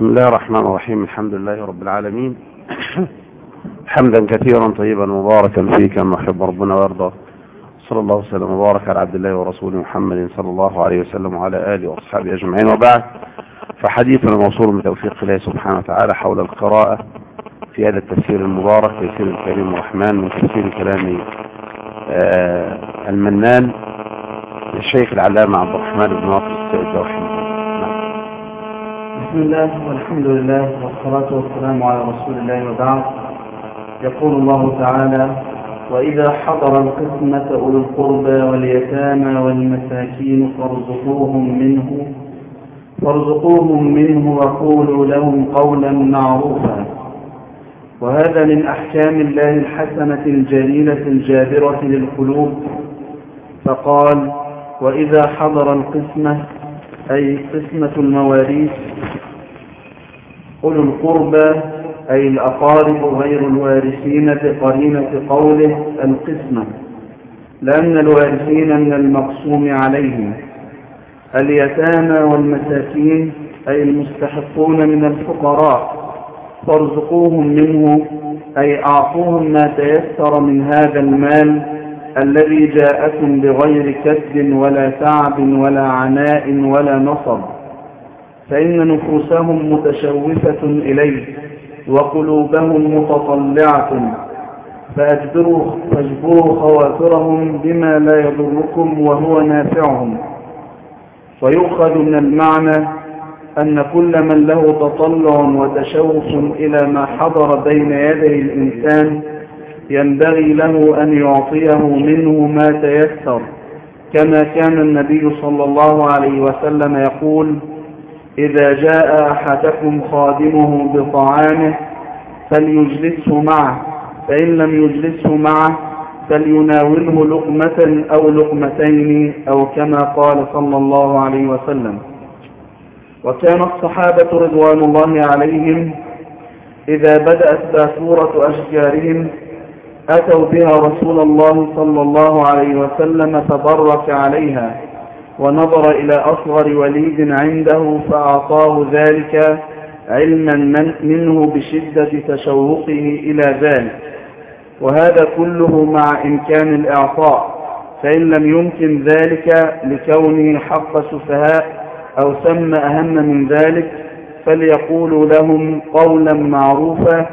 بسم الله الرحمن الرحيم. الحمد لله رب العالمين. حمدا كثيرا طيبا مباركا فيه كما يحب ربنا ويرضى. صلى الله وسلم وبارك على عبد الله ورسوله محمد صلى الله عليه وسلم وعلى آله وأصحابه أجمعين. وبعد فحديثنا موصول بتوفيق الله سبحانه وتعالى حول القراءة في هذا التفسير المبارك تفسير الكريم الرحمن من تفسير كلام آه المنان للشيخ العلامة عبد الرحمن بن ناصر رحمه بسم الله والحمد لله والصلاة والسلام على رسول الله وبعد. يقول الله تعالى وإذا حضر القسمة أولو القربى واليتامى والمساكين فارزقوهم منه فارزقوهم منه وقولوا لهم قولا معروفا. وهذا من أحكام الله الحسنة الجليلة الجابرة للقلوب. فقال وإذا حضر القسمة أي قسمة المواريث. أولو القربى أي الأقارب غير الوارثين بقرينة قوله القسمة. لأن الوارثين من المقسوم عليهم. اليتامى والمساكين أي المستحقون من الفقراء. فارزقوهم منه أي أعطوهم ما تيسر من هذا المال الذي جاءكم بغير كسب ولا تعب ولا عناء ولا نصب. فإن نفوسهم متشوفة إليه وقلوبهم متطلعة. فأجبروا, فاجبروا خواطرهم بما لا يضركم وهو نافعهم. ويؤخذ من المعنى أن كل من له تطلع وتشوف إلى ما حضر بين يدي الإنسان ينبغي له أن يعطيه منه ما تيسر. كما كان النبي صلى الله عليه وسلم يقول إذا جاء أحدكم خادمه بطعامه فليجلسه معه فإن لم يجلسه معه فليناوله لقمة أو لقمتين أو كما قال صلى الله عليه وسلم. وكان الصحابة رضوان الله عليهم إذا بدأت باثورة أشجارهم أتوا بها رسول الله صلى الله عليه وسلم فبرك عليها ونظر إلى أصغر وليد عنده فأعطاه ذلك علما من منه بشدة تشوقه إلى ذلك. وهذا كله مع إمكان الإعطاء فإن لم يمكن ذلك لكونه حق سفهاء أو سم أهم من ذلك فليقولوا لهم قولا معروفا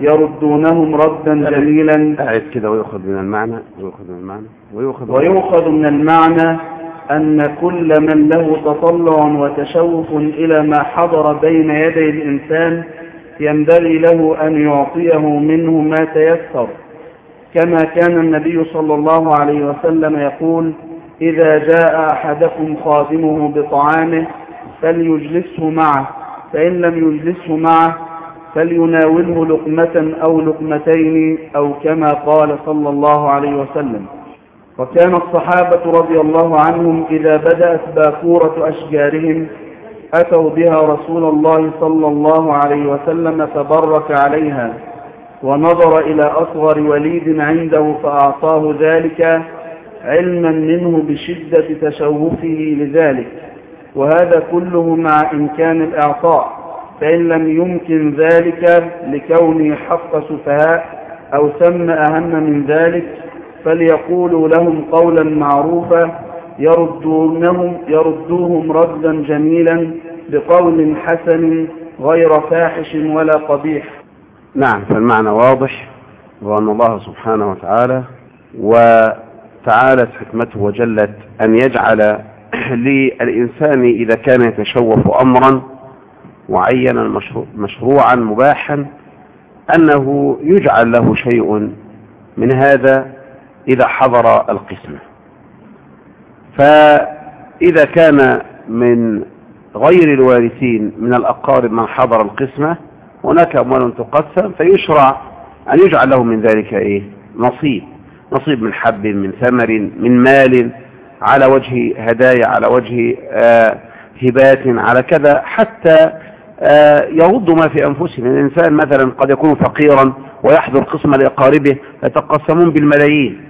يردونهم ردا جميلا. أعد كده ويؤخذ من المعنى ويؤخذ من المعنى ويؤخذ ويؤخذ من المعنى أن كل من له تطلع وتشوف إلى ما حضر بين يدي الإنسان ينبغي له أن يعطيه منه ما تيسر. كما كان النبي صلى الله عليه وسلم يقول إذا جاء أحدكم خادمه بطعامه فليجلسه معه فإن لم يجلسه معه فليناوله لقمة أو لقمتين أو كما قال صلى الله عليه وسلم. وكان الصحابة رضي الله عنهم إذا بدأت باكورة أشجارهم أتوا بها رسول الله صلى الله عليه وسلم فبرك عليها ونظر إلى أصغر وليد عنده فأعطاه ذلك علما منه بشدة تشوفه لذلك. وهذا كله مع إمكان الإعطاء. فإن لم يمكن ذلك لكونه حق سفهاء أو سم أهم من ذلك فليقولوا لهم قولا معروفا يردونهم يردوهم ردا جميلا بقول حسن غير فاحش ولا قبيح. نعم فالمعنى واضح وأن الله سبحانه وتعالى وتعالت حكمته وجلت أن يجعل للإنسان إذا كان يتشوف أمرا معينا مشروعا مباحا أنه يجعل له شيء من هذا إذا حضر القسمة. فإذا كان من غير الوارثين من الأقارب من حضر القسمة هناك أموال تقسم فيشرع أن يجعل له من ذلك إيه؟ نصيب. نصيب من حب من ثمر من مال على وجه هدايا على وجه آه هبات على كذا حتى آه يغض ما في أنفسهم. الإنسان مثلا قد يكون فقيرا ويحضر قسمة لأقاربه يتقسمون بالملايين.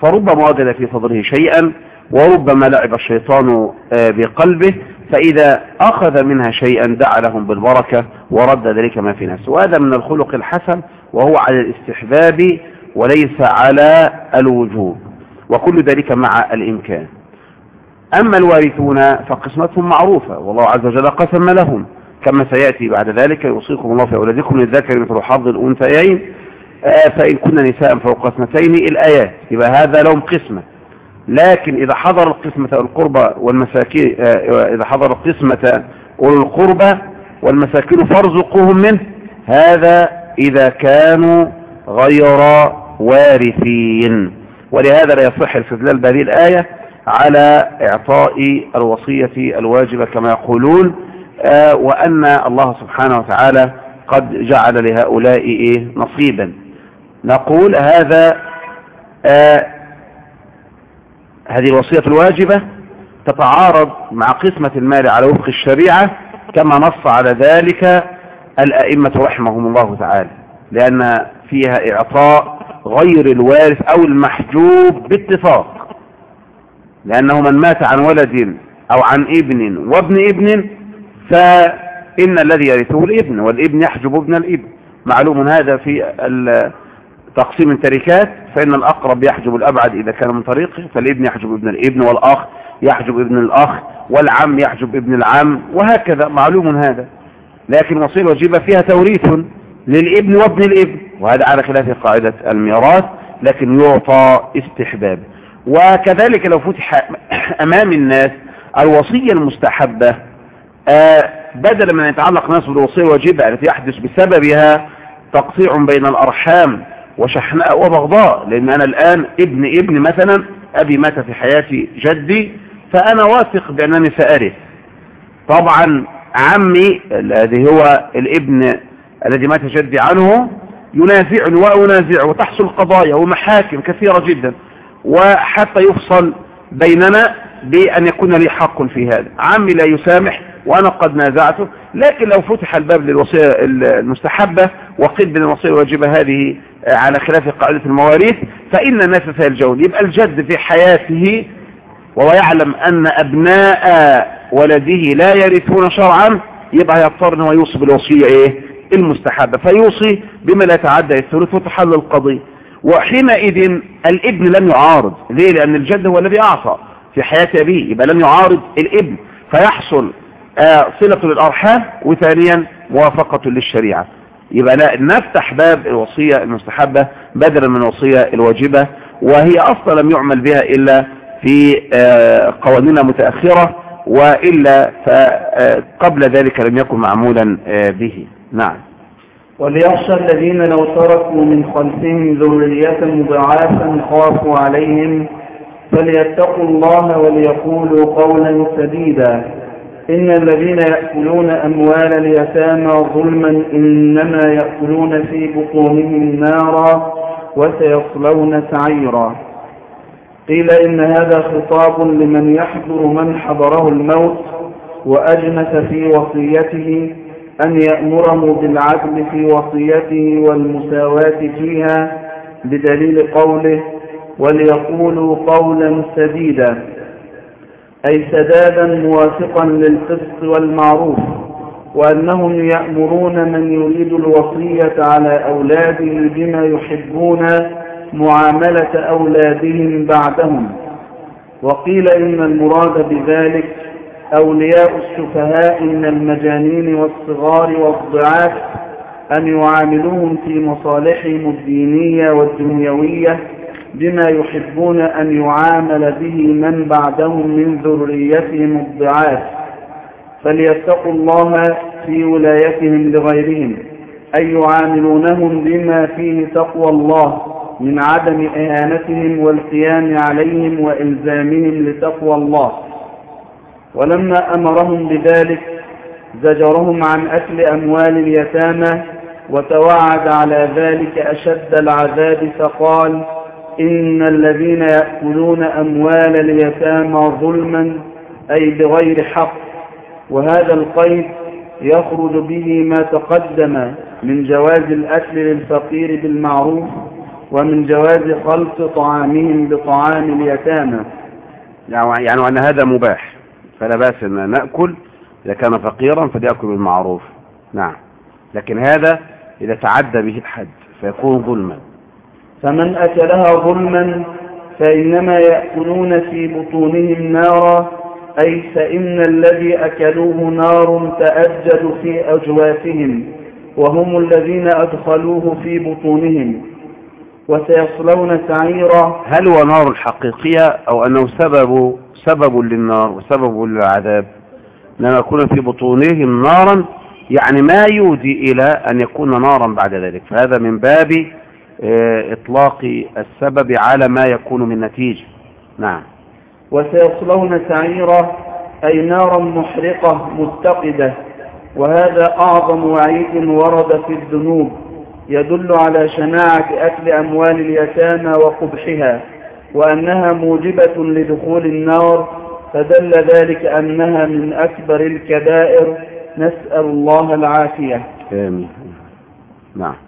فربما وجد في صدره شيئا وربما لعب الشيطان بقلبه فإذا أخذ منها شيئا دعا لهم بالبركة ورد ذلك ما في نفسه. وهذا من الخلق الحسن وهو على الاستحباب وليس على الوجوب. وكل ذلك مع الإمكان. أما الوارثون فقسمتهم معروفة. والله عز وجل قسم لهم. كما سيأتي بعد ذلك يوصيكم الله في أولادكم للذكر مثل حظ الأنثيين آه، فإن كنا نساء فوق قسمتين الآيات. يبقى هذا لهم قسمة. لكن إذا حضر القسمة القربة والمساكين آه، إذا حضر القسمة والقربة والمساكين فارزقوهم منه. هذا إذا كانوا غير وارثين. ولهذا لا يصح الاستدلال بهذه الآية على إعطاء الوصية الواجبة كما يقولون آه، وأن الله سبحانه وتعالى قد جعل لهؤلاء إيه؟ نصيبا. نقول هذا آه هذه الوصية الواجبة تتعارض مع قسمة المال على وفق الشريعة كما نص على ذلك الأئمة رحمهم الله تعالى لأن فيها إعطاء غير الوارث أو المحجوب باتفاق لأنه من مات عن ولد أو عن ابن وابن ابن فإن الذي يرثه الإبن والإبن يحجب ابن الإبن. معلوم هذا في تقسيم التركات فإن الأقرب يحجب الأبعد إذا كان من طريقه فالإبن يحجب ابن الإبن والأخ يحجب ابن الأخ والعم يحجب ابن العم وهكذا. معلوم هذا. لكن وصيل وجيبة فيها توريث للإبن وابن الإبن. وهذا على خلاف قاعدة الميراث لكن يعطى استحباب. وكذلك لو فتح أمام الناس الوصية المستحبة بدلا من يتعلق ناس بالوصية الواجبة التي يحدث بسببها تقطيع بين الأرحام وشحناء وبغضاء لأن أنا الآن ابن ابن مثلا أبي مات في حياة جدي فأنا واثق بأنني سأرث. طبعا عمي الذي هو الابن الذي مات جدي عنه ينازعني وأنازعه وتحصل قضايا ومحاكم كثيرة جدا وحتى يفصل بيننا بأن يكون لي حق في هذا. عمي لا يسامح وأنا قد نازعته لكن لو فتح الباب للوصية المستحبة وقيل الوصية الواجبة هذه على خلاف قاعدة المواريث فإن الناس سيلجون يبقى الجد في حياته وهو يعلم أن أبناء ولده لا يرثون شرعا يبقى يضطر أنه يوصي بالوصية إيه؟ المستحبة. فيوصي بما لا يتعدى الثلث وتحل القضية وحينئذ الابن لم يعارض. ليه؟ لأن الجد هو الذي أعطى في حياة أبيه يبقى لم يعارض الابن. فيحصل آه صلة للأرحام وثانيا موافقة للشريعة. يبقى نفتح باب الوصية المستحبة بدلا من الوصية الواجبة وهي أصلا لم يعمل بها إلا في آه قوانين متأخرة وإلا فقبل ذلك لم يكن معمولا آه به. نعم. وليخشى الذين لو تركوا من خلفهم ذرية مضاعفا خافوا عليهم فليتقوا الله وليقولوا قولا سديدا. إن الذين يأكلون أموال اليتامى ظلما إنما يأكلون في بطونهم نارا وسيصلون سعيرا. قيل إن هذا خطاب لمن يحضر من حضره الموت وأجنس في وصيته أن يأمره بالعدل في وصيته والمساواة فيها بدليل قوله وليقولوا قولا سديدا أي سدادا موافقا للقسط والمعروف وأنهم يأمرون من يريد الوصية على أولاده بما يحبون معاملة أولادهم بعدهم. وقيل إن المراد بذلك أولياء السفهاء من المجانين والصغار والضعاف أن يعاملوهم في مصالحهم الدينية والدنيوية بما يحبون أن يعامل به من بعدهم من ذريتهم الضعاف. فليتقوا الله في ولايتهم لغيرهم أي يعاملونهم بما فيه تقوى الله من عدم إهانتهم والقيام عليهم وإلزامهم لتقوى الله. ولما أمرهم بذلك زجرهم عن أكل أموال اليتامى وتوعد على ذلك أشد العذاب فقال إن الذين يأكلون أموال اليتامى ظلما أي بغير حق وهذا القيد يخرج به ما تقدم من جواز الأكل للفقير بالمعروف ومن جواز خلط طعامهم بطعام اليتامى. يعني أن هذا مباح فلا بأس أن نأكل إذا كان فقيرا فليأكل بالمعروف. نعم. لكن هذا إذا تعدى به الحد فيكون ظلما. فمن أكلها ظلما فإنما يأكلون في بطونهم نارا أي فإن الذي أكلوه نار تأجج في أجوافهم وهم الذين أدخلوه في بطونهم. وسيصلون سعيرا. هل هو نار حقيقية أو أنه سبب سبب للنار وسبب للعذاب؟ لما يكون في بطونهم نارا يعني ما يودي إلى أن يكون نارا بعد ذلك. فهذا من باب إطلاق السبب على ما يكون من نتيجة. نعم. وسيصلون سعيرا أي نارا محرقة متقدة. وهذا أعظم وعيد ورد في الذنوب. يدل على شناعة أكل أموال اليتامى وقبحها. وأنها موجبة لدخول النار. فدل ذلك أنها من أكبر الكبائر. نسأل الله العافية. آمين. نعم.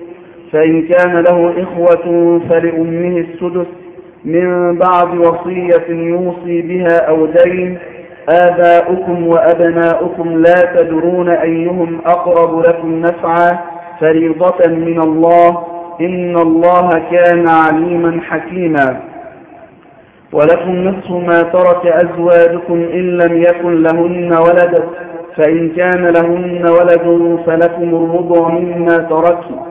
فإن كان له إخوة فلأمه السدس من بعد وصية يوصي بها أو دين آباؤكم وأبناؤكم لا تدرون أيهم أقرب لكم نفعا فريضة من الله إن الله كان عليما حكيما. ولكم نصف ما ترك أزواجكم إن لم يكن لهن ولد فإن كان لهن ولد فلكم الرضع مما تركوا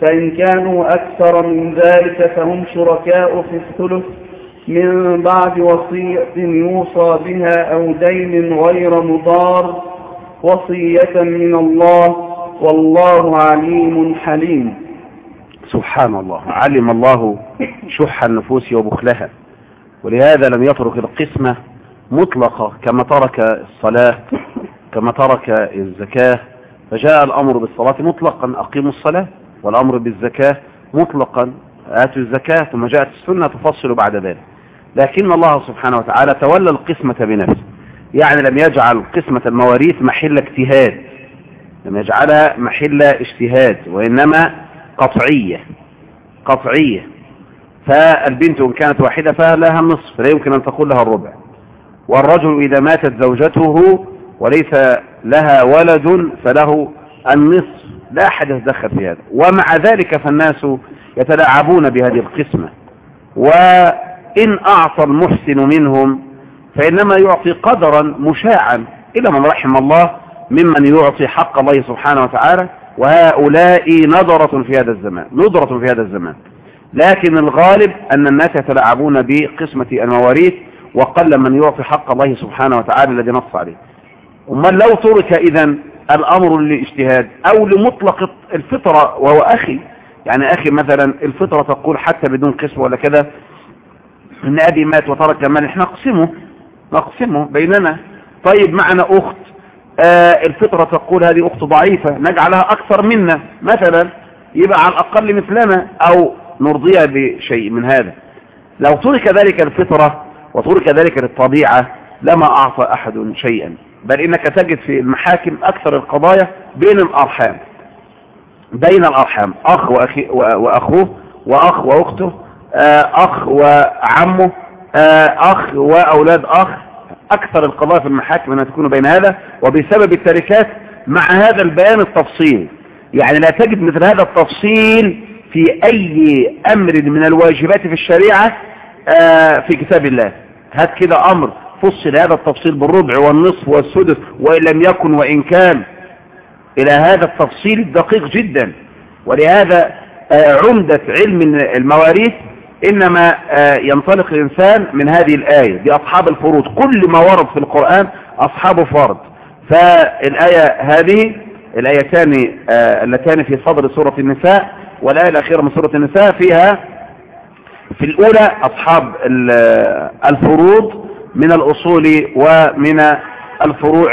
فإن كانوا أكثر من ذلك فهم شركاء في الثلث من بعد وصية يوصى بها أو دين غير مضار وصية من الله والله عليم حليم. سبحان الله. علم الله شح النفوس وبخلها. ولهذا لم يترك القسمة مطلقة كما ترك الصلاة كما ترك الزكاة. فجاء الأمر بالصلاة مطلقا. أقيموا الصلاة. والأمر بالزكاة مطلقا. آتوا الزكاة ثم جاءت السنة تفصل بعد ذلك. لكن الله سبحانه وتعالى تولى القسمة بنفسه. يعني لم يجعل قسمة المواريث محل اجتهاد. لم يجعلها محل اجتهاد وإنما قطعية. قطعية. فالبنت إن كانت واحدة فلها النصف لا يمكن أن تقول لها الربع. والرجل إذا ماتت زوجته وليس لها ولد فله النصف. لا أحد يتدخل في هذا. ومع ذلك فالناس يتلاعبون بهذه القسمة. وإن أعطى المحسن منهم فإنما يعطي قدرا مشاعا إلى من رحم الله ممن يعطي حق الله سبحانه وتعالى. وهؤلاء نظرة في هذا الزمان نظرة في هذا الزمان. لكن الغالب أن الناس يتلاعبون بقسمة المواريث وقل من يعطي حق الله سبحانه وتعالى الذي نص عليه. وما لو ترك إذا الأمر للاجتهاد أو لمطلق الفطرة وهو أخي. يعني أخي مثلا الفطرة تقول حتى بدون قسم ولا كذا إن أبي مات وترك مال إحنا نقسمه نقسمه بيننا. طيب معنا أخت آه الفطرة تقول هذه أخت ضعيفة نجعلها أكثر منا. مثلا يبقى على الأقل مثلنا أو نرضيها بشيء من هذا. لو ترك ذلك الفطرة وترك ذلك الطبيعة لما أعطى أحد شيئا. بل إنك تجد في المحاكم أكثر القضايا بين الأرحام. بين الأرحام. أخ وأخي وأخوه وأخ وأخته أخ وعمه أخ وأولاد أخ. أكثر القضايا في المحاكم أنها تكون بين هذا وبسبب التركات مع هذا البيان التفصيل. يعني لا تجد مثل هذا التفصيل في أي أمر من الواجبات في الشريعة في كتاب الله. هات كده أمر فصل هذا التفصيل بالربع والنصف والسدس وإن لم يكن وإن كان. إلى هذا التفصيل الدقيق جدا. ولهذا عمدة علم المواريث إنما ينطلق الإنسان من هذه الآية دي أصحاب الفروض. كل ما ورد في القرآن أصحاب فرض. فالآية هذه الآيتان اللتان في صدر سورة النساء والآية الأخيرة من سورة النساء فيها في الأولى أصحاب الفروض من الأصول ومن الفروع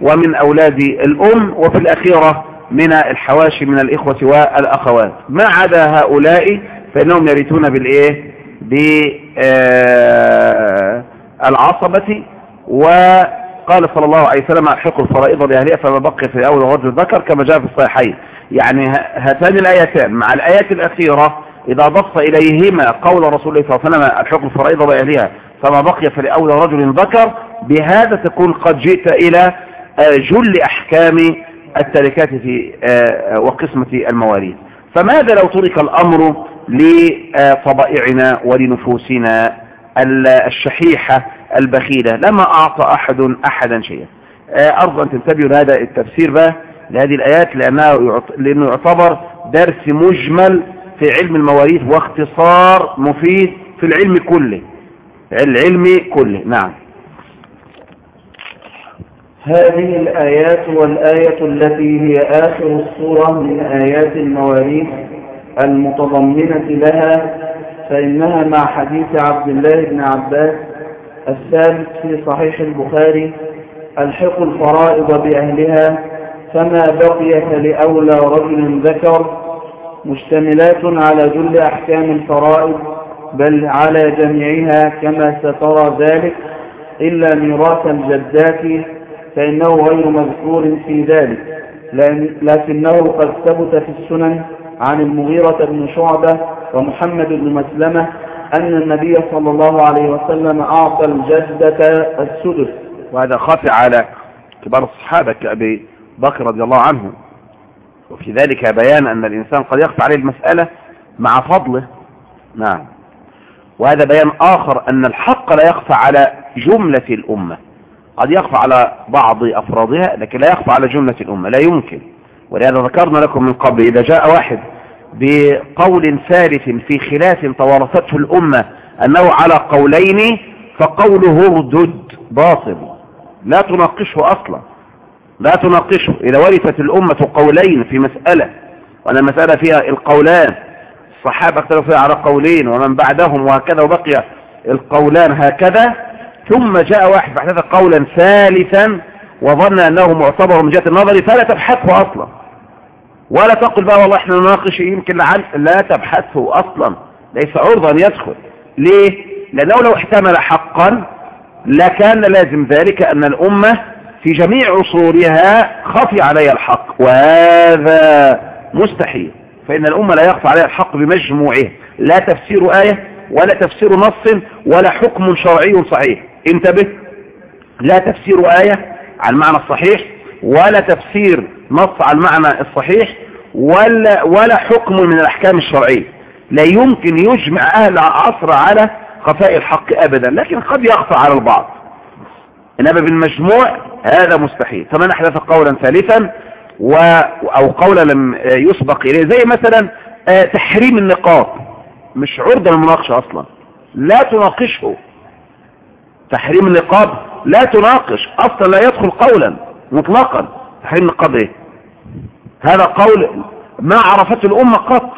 ومن أولاد الأم وفي الأخيرة من الحواشي من الإخوة والأخوات. ما عدا هؤلاء فإنهم يرثون بالإيه؟ بالعصبة. وقال صلى الله عليه وسلم ألحق الفرائض بأهلها فما بقي في أول رجل ذكر كما جاء في الصحيحين. يعني هاتان الآيتان. مع الآيات الأخيرة إذا ضف إليهما قول رسول الله صلى الله عليه وسلم الحكم الفرائض بأهلها فما بقي فلأول رجل ذكر بهذا تكون قد جئت إلى جل أحكام التركات في وقسمة المواريث. فماذا لو ترك الأمر لطبائعنا ولنفوسنا الشحيحة البخيلة؟ لما أعطى أحد أحدا شيئا. أرجو أن تنتبهوا لهذا التفسير بقى لهذه الآيات لأنه لأنه يعتبر درس مجمل في علم المواريث واختصار مفيد في العلم كله. العلم كله. نعم. هذه الآيات والآية التي هي آخر الصورة من آيات المواريث المتضمنة لها فإنها مع حديث عبد الله بن عباس الثابت في صحيح البخاري الحق الفرائض بأهلها فما بقي فلأولى رجل ذكر مشتملات على جل أحكام الفرائض بل على جميعها كما سترى ذلك إلا ميراث الجدات فإنه غير مذكور في ذلك لكنه قد ثبت في السنن عن المغيرة بن شعبة ومحمد بن مسلمة أن النبي صلى الله عليه وسلم أعطى الجدة السدس. وهذا خاطئ على كبار الصحابة كأبي بكر رضي الله عنه. وفي ذلك بيان أن الإنسان قد يخفى عليه المسألة مع فضله. نعم. وهذا بيان آخر أن الحق لا يخفى على جملة الأمة. قد يخفى على بعض أفرادها لكن لا يخفى على جملة الأمة. لا يمكن. ولهذا ذكرنا لكم من قبل إذا جاء واحد بقول ثالث في خلاف توارثته الأمة أنه على قولين فقوله ردد باطل. لا تناقشه أصلا. لا تناقشه. إذا ورثت الأمة قولين في مسألة وأن المسألة فيها القولان الصحابة اختلفوا فيها على قولين ومن بعدهم وهكذا وبقي القولان هكذا. ثم جاء واحد فاحدث قولا ثالثا وظن أنه معتبر من جهة النظر فلا تبحثه أصلا. ولا تقل بقى والله إحنا نناقش يمكن لعل لا تبحثه أصلا. ليس عرضا يدخل. ليه؟ لأنه لو احتمل حقا لكان لازم ذلك أن الأمة في جميع عصورها خفي عليها الحق وهذا مستحيل. فإن الأمة لا يخفى عليها الحق بمجموعه. لا تفسير آية ولا تفسير نص ولا حكم شرعي صحيح. انتبه. لا تفسير آية على المعنى الصحيح ولا تفسير نص على المعنى الصحيح ولا, ولا حكم من الأحكام الشرعية. لا يمكن يجمع أهل عصر على خفاء الحق أبدا لكن قد يخفى على البعض. إنما بالمجموع هذا مستحيل. فمن أحدث قولا ثالثا و أو قولا لم يسبق إليه. زي مثلا تحريم النقاب. مش عرضة للمناقشة أصلا. لا تناقشه. تحريم النقاب لا تناقش. أصلا لا يدخل قولا مطلقا. تحريم النقاب إيه؟ هذا قول ما عرفته الأمة قط.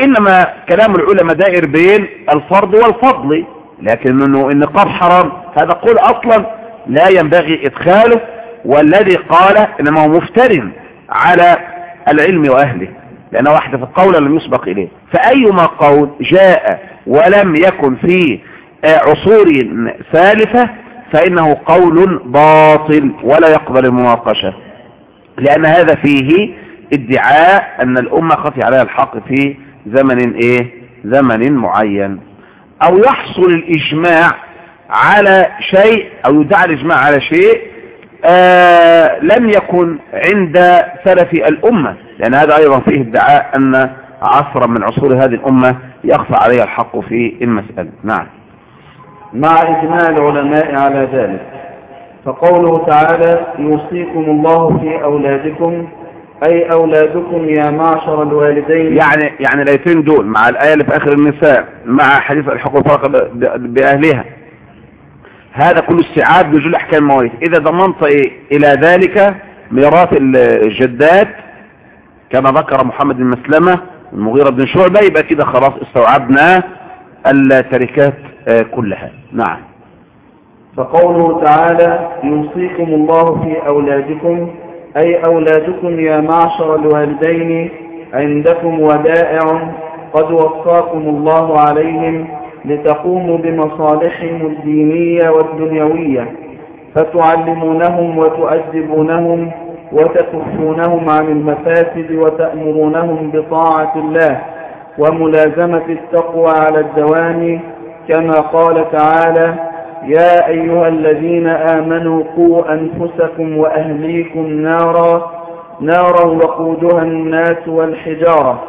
إنما كلام العلماء دائر بين الفرض والفضل. لكن إنه النقاب حرام. هذا قول أصلا لا ينبغي إدخاله. والذي قال إنما هو مفتر على العلم وأهله لأنه واحدة في القول لم يسبق إليه. فأيما قول جاء ولم يكن في عصور ثالثة فإنه قول باطل ولا يقبل المناقشة. لأن هذا فيه ادعاء أن الأمة خفي عليها الحق في زمن إيه؟ زمن معين. أو يحصل الإجماع على شيء أو يدعى الإجماع على شيء آه لم يكن عند سلف الأمة لأن هذا أيضا فيه ادعاء أن عصرا من عصور هذه الأمة يخفى عليها الحق في المسألة. نعم. مع اجماع العلماء على ذلك فقوله تعالى يوصيكم الله في أولادكم أي أولادكم يا معشر الوالدين. يعني يعني الآيتين دول مع الآية اللي في آخر النساء مع حديث الحقوق الفرق ب- بأهلها. هذا كله استيعاب نزول أحكام المواريث. إذا ضمنت إيه؟ إلى ذلك ميراث ال- الجدات كما ذكر محمد بن مسلمة المغيرة بن شعبة يبقى كده خلاص استوعبنا التركات آه، كلها. نعم. فقوله تعالى يوصيكم الله في أولادكم أي أولادكم يا معشر الوالدين عندكم ودائع قد وصاكم الله عليهم لتقوموا بمصالحهم الدينية والدنيوية فتعلمونهم وتؤدبونهم وتكفونهم عن المفاسد وتأمرونهم بطاعة الله وملازمة التقوى على الدوام. كما قال تعالى يا أيها الذين آمنوا قوا أنفسكم وأهليكم نارا نارا وقودها الناس والحجارة.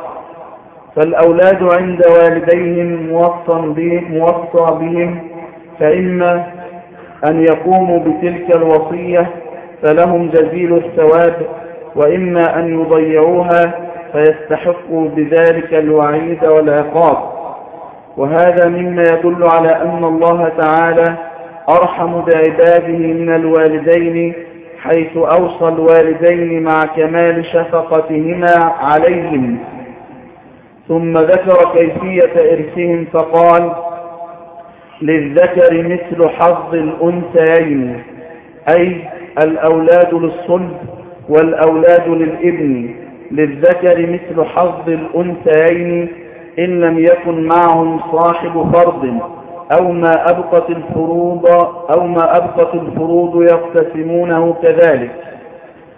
فالأولاد عند والديهم موصى بهم, موصى بهم فإما أن يقوموا بتلك الوصية فلهم جزيل الثواب وإما أن يضيعوها فيستحقوا بذلك الوعيد والعقاب. وهذا مما يدل على أن الله تعالى أرحم بعباده من الوالدين حيث أوصى الوالدين مع كمال شفقتهما عليهم. ثم ذكر كيفية إرثهم فقال للذكر مثل حظ الأنثيين أي الأولاد للصلب والأولاد للابن. للذكر مثل حظ الأنثيين إن لم يكن معهم صاحب فرض أو ما أبقت الفروض أو ما أبقت الفروض يقتسمونه كذلك.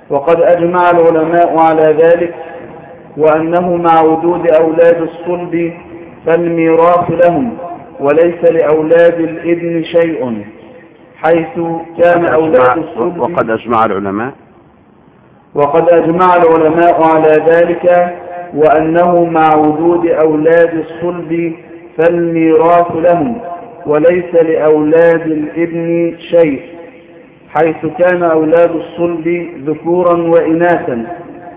وقد أجمع العلماء على ذلك وأنه مع وجود أولاد الصلب فالميراث لهم وليس لأولاد الإبن شيء حيث كان أولاد الصلب وقد أجمع العلماء. وقد أجمع العلماء على ذلك وأنه مع وجود أولاد الصلب فالميراث لهم وليس لأولاد الإبن شيء حيث كان أولاد الصلب ذكورا وإناثا.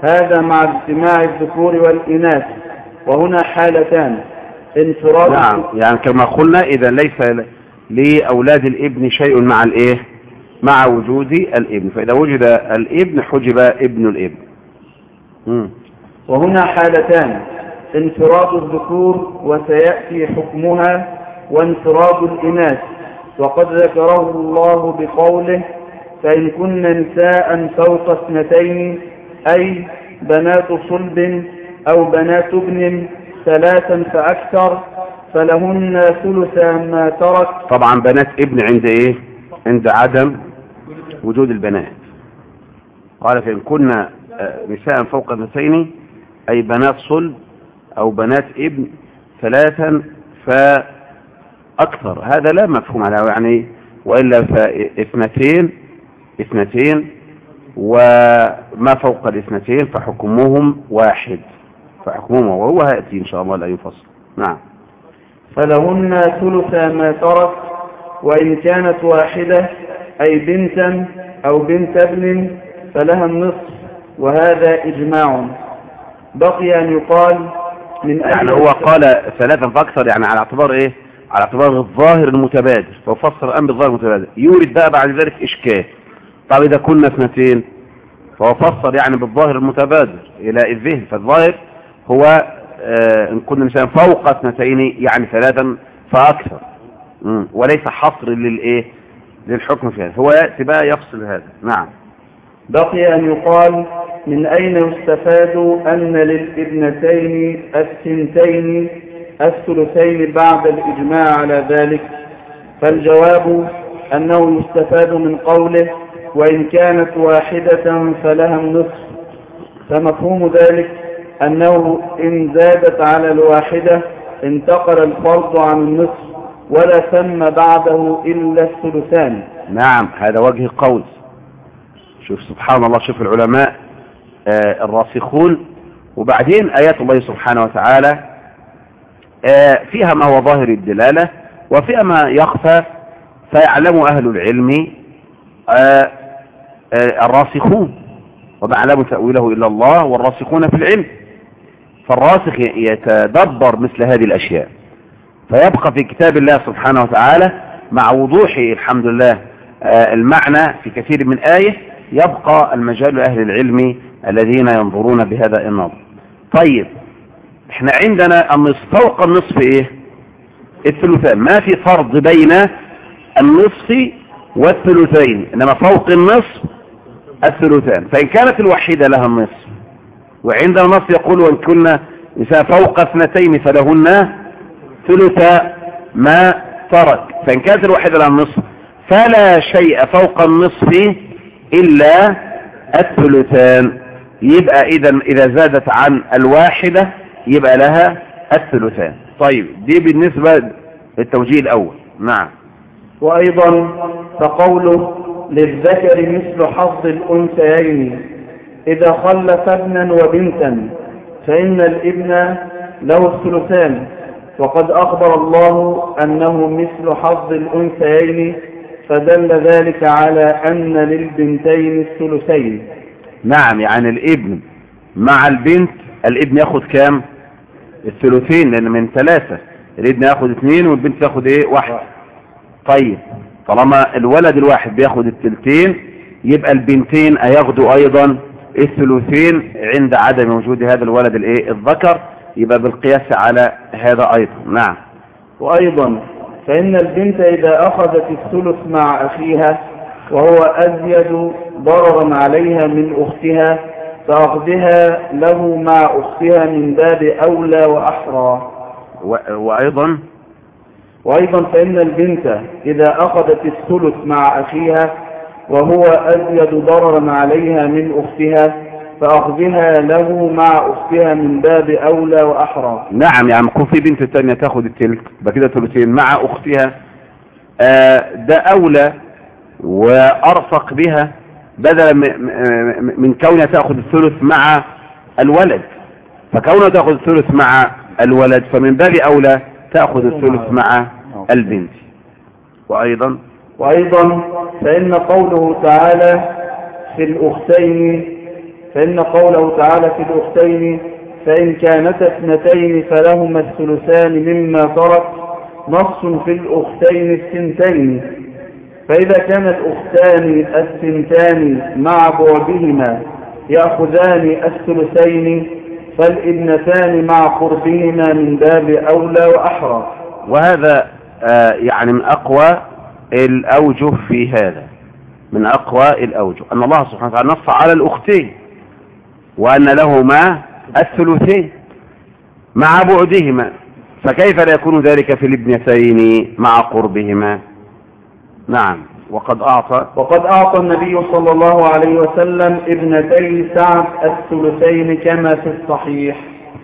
هذا مع اجتماع الذكور والإناث. وهنا حالتان. انفراد نعم. يعني كما قلنا إذا ليس لأولاد الإبن شيء مع الإيه؟ مع وجود الإبن. فإذا وجد الإبن حجب ابن الإبن. مم. وهنا حالتان. انفراد الذكور وسيأتي حكمها وانفراد الإناث. وقد ذكره الله بقوله فإن كن نساء فوق اثنتين أي بنات صلب أو بنات ابن ثلاثا فأكثر فلهن ثلثا ما ترك. طبعا بنات ابن عند إيه؟ عند عدم وجود البنات. قال فإن كنا آه، نساء فوق اثنتين أي بنات صلب أو بنات ابن ثلاثا فأكثر. هذا لا مفهوم على يعني وإلا فاثنتين اثنتين وما فوق الاثنتين فحكمهم واحد. فحكمهم وهو هيأتي إن شاء الله لا ينفصل. نعم. فلهن ثلثا ما ترك وإن كانت واحدة أي بنتا أو بنت ابن فلها النصف وهذا إجماع. بقي أن يقال من يعني أجل هو قال ثلاثا فأكثر يعني على اعتبار إيه؟ على اعتبار الظاهر المتبادل. ففسر الآن بالظاهر المتبادل. يورد بقى بعد ذلك إشكال. طب إذا كنا اثنتين فهو فسر يعني بالظاهر المتبادل إلى الذهن فالظاهر هو آه إن كنا مثلا فوق اثنتين يعني ثلاثا فأكثر. مم. وليس حصر للايه للحكم في هذا هو ياتي بقى يفصل هذا. نعم. بقي أن يقال من أين يستفاد أن للابنتين الثنتين الثلثين بعد الإجماع على ذلك؟ فالجواب أنه يستفاد من قوله وإن كانت واحدة فلها النصف. فمفهوم ذلك أنه إن زادت على الواحدة انتقل الفرض عن النصف ولا ثم بعده إلا الثلثان. نعم هذا وجه قول شوف سبحان الله شوف العلماء آه الراسخون. وبعدين آيات الله سبحانه وتعالى آه فيها ما هو ظاهر الدلالة وفيها ما يخفى فيعلم أهل العلم آه الراسخون. وما يعلم تأويله إلا الله والراسخون في العلم. فالراسخ يتدبر مثل هذه الأشياء. فيبقى في كتاب الله سبحانه وتعالى مع وضوحه الحمد لله المعنى في كثير من آية يبقى المجال لأهل العلم الذين ينظرون بهذا النظر. طيب إحنا عندنا النصف فوق النصف إيه؟ الثلثان. ما في فرض بين النصف والثلثين؟ إنما فوق النصف الثلثان. فإن كانت الوحيدة لها النصف وعندنا النص يقول وإن كنا نساء فوق اثنتين فلهن ثلث ما ترك. فإن كانت الوحيدة لها النصف فلا شيء فوق النصف إلا الثلثان. يبقى اذا إذا زادت عن الواحدة يبقى لها الثلثان. طيب دي بالنسبة للتوجيه الأول. نعم. وأيضا فقوله للذكر مثل حظ الأنثيين. إذا خلف ابنا وبنتا فإن الابن له الثلثان. وقد أخبر الله أنه مثل حظ الأنثيين فدل ذلك على أن للبنتين الثلثين. نعم يعني الابن مع البنت الابن ياخد كام؟ الثلثين لأن من ثلاثة. الابن ياخد اثنين والبنت تاخد إيه؟ واحد. طيب. طالما الولد الواحد بياخد الثلثين يبقى البنتين هياخدوا أيضا الثلثين عند عدم وجود هذا الولد الإيه؟ الذكر يبقى بالقياس على هذا أيضا. نعم. وأيضا فإن البنت إذا أخذت الثلث مع أخيها وهو أزيد ضررا عليها من أختها فأخذها له مع أختها من باب أولى وأحرى. و... وأيضا وأيضا فإن البنت إذا أخذت الثلث مع أخيها وهو أزيد ضررا عليها من أختها فأخذها له مع أختها من باب أولى وأحرى. نعم يعني يكون في بنت تانية تاخد التلت يبقى كده ثلثين مع أختها. آه ده أولى وأرفق بها بدلا من كونها تأخذ الثلث مع الولد. فكونها تأخذ الثلث مع الولد فمن باب أولى تأخذ الثلث مع البنت. وأيضا وأيضا فإن قوله تعالى في الأختين فإن قوله تعالى في الأختين فإن كانتا اثنتين فلهما الثلثان مما ترك نص في الأختين الثنتين. فإذا كان الأختان الثنتان مع بعدهما يأخذان الثلثين فالابنتان قربهما قربهما من باب أولى وأحرى. وهذا آه، يعني من أقوى الأوجه في هذا. من أقوى الأوجه. أن الله سبحانه وتعالى نص على الأختين وأن لهما الثلثين مع بعدهما. فكيف لا يكون ذلك في الابنتين مع قربهما؟ نعم. وقد أعطى وقد أعطى النبي صلى الله عليه وسلم ابنتي سعد الثلثين كما في الصحيح.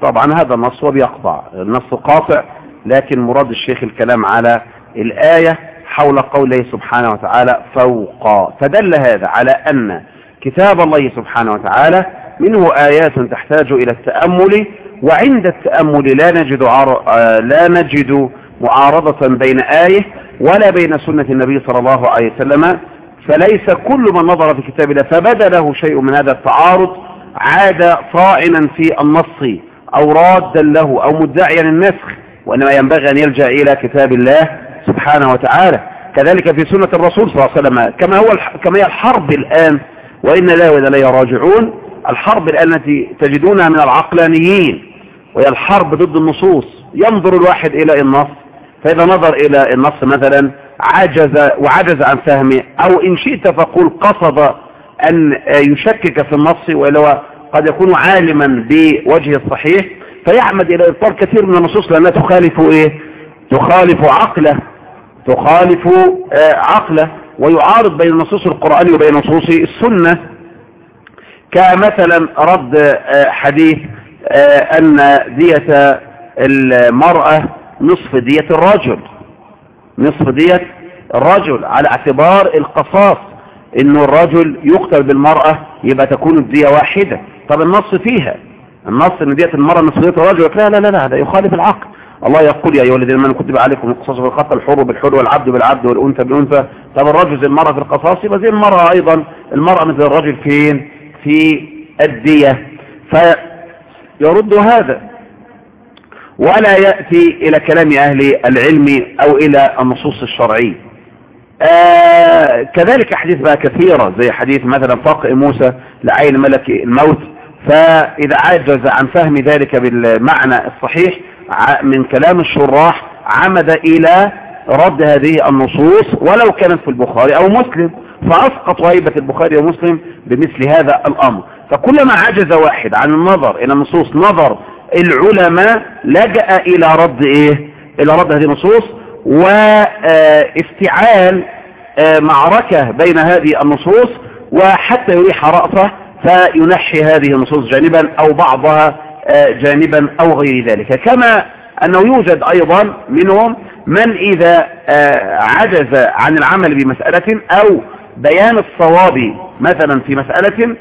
طبعا هذا النص وبيقطع. النص قاطع لكن مراد الشيخ الكلام على الآية حول قوله سبحانه وتعالى فوق. فدل هذا على أن كتاب الله سبحانه وتعالى منه آيات تحتاج إلى التأمل وعند التأمل لا نجد عر... آه، لا نجد معارضة بين آية ولا بين سنة النبي صلى الله عليه وسلم فليس كل من نظر في كتاب الله فبدأ له شيء من هذا التعارض عاد طاعنا في النص أو رادا له أو مدعيا النسخ وإنما ينبغي أن يلجأ إلى كتاب الله سبحانه وتعالى كذلك في سنة الرسول صلى الله عليه وسلم كما هو. كما هي الحرب الآن وإن لا وإن لا راجعون الحرب الآن التي تجدونها من العقلانيين وهي الحرب ضد النصوص ينظر الواحد إلى النص فإذا نظر إلى النص مثلا عجز وعجز عن فهمه أو إن شئت فقل قصد أن يشكك في النص وإلا قد يكون عالما بوجه الصحيح فيعمد إلى إبطال كثير من النصوص لأنها تخالف إيه؟ تخالف عقله تخالف آه، عقله ويعارض بين النصوص القرآني وبين نصوص السنة. كمثلا رد آه، حديث آه، أن دية المرأة نصف دية الرجل. نصف دية الرجل على اعتبار القصاص. إنه الرجل يقتل بالمرأة يبقى تكون الدية واحدة. طب النص فيها؟ النص إن دية المرأة نصف دية الرجل لا لا لا لا هذا يخالف العقل الله يقول يا أيها الذين آمنوا كتب عليكم القصاص في القتل الحر بالحر والعبد بالعبد والأنثى بالأنثى. طب الرجل زي المرأة في القصاص يبقى زي المرأة أيضا. المرأة مثل الرجل فين؟ في الدية. فيرد هذا. ولا يأتي إلى كلام أهل العلم أو إلى النصوص الشرعية. آه كذلك حديث بقى كثيرة زي حديث مثلا فقع موسى لعين ملك الموت. فإذا عجز عن فهم ذلك بالمعنى الصحيح من كلام الشراح عمد إلى رد هذه النصوص ولو كانت في البخاري أو مسلم. فأسقط هيبة البخاري ومسلم بمثل هذا الأمر. فكلما عجز واحد عن النظر إلى النصوص نظر العلماء لجأ إلى رد إيه؟ إلى رد هذه النصوص وافتعال معركة بين هذه النصوص وحتى يريح رأسه فينحي هذه النصوص جانبا أو بعضها جانبا أو غير ذلك. كما أنه يوجد أيضا منهم من إذا عجز عن العمل بمسألة أو بيان الصواب مثلا في مسألة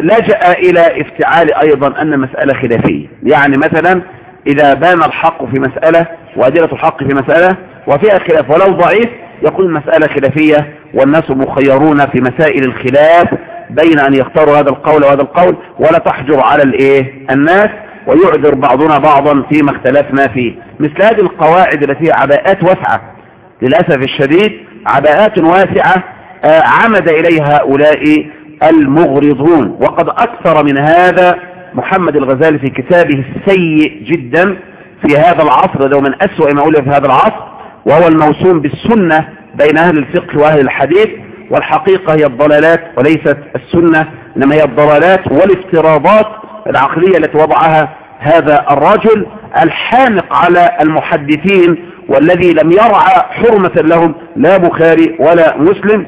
لجأ إلى افتعال أيضا أن مسألة خلافية. يعني مثلا إذا بان الحق في مسألة وأدلة الحق في مسألة وفيها خلاف ولو ضعيف يقول المسألة خلافية والناس مخيرون في مسائل الخلاف بين أن يختاروا هذا القول وهذا القول ولا تحجر على الإيه؟ الناس ويعذر بعضنا بعضا فيما اختلفنا فيه. مثل هذه القواعد التي هي عباءات واسعة. للأسف الشديد عباءات واسعة عمد إليها هؤلاء المغرضون. وقد أكثر من هذا محمد الغزالي في كتابه السيء جدا في هذا العصر وده من أسوأ ما أولي في هذا العصر وهو الموسوم بالسنة بين أهل الفقه وأهل الحديث والحقيقة هي الضلالات وليست السنة إنما هي الضلالات والافتراضات العقلية التي وضعها هذا الرجل الحانق على المحدثين والذي لم يرعى حرمة لهم لا بخاري ولا مسلم.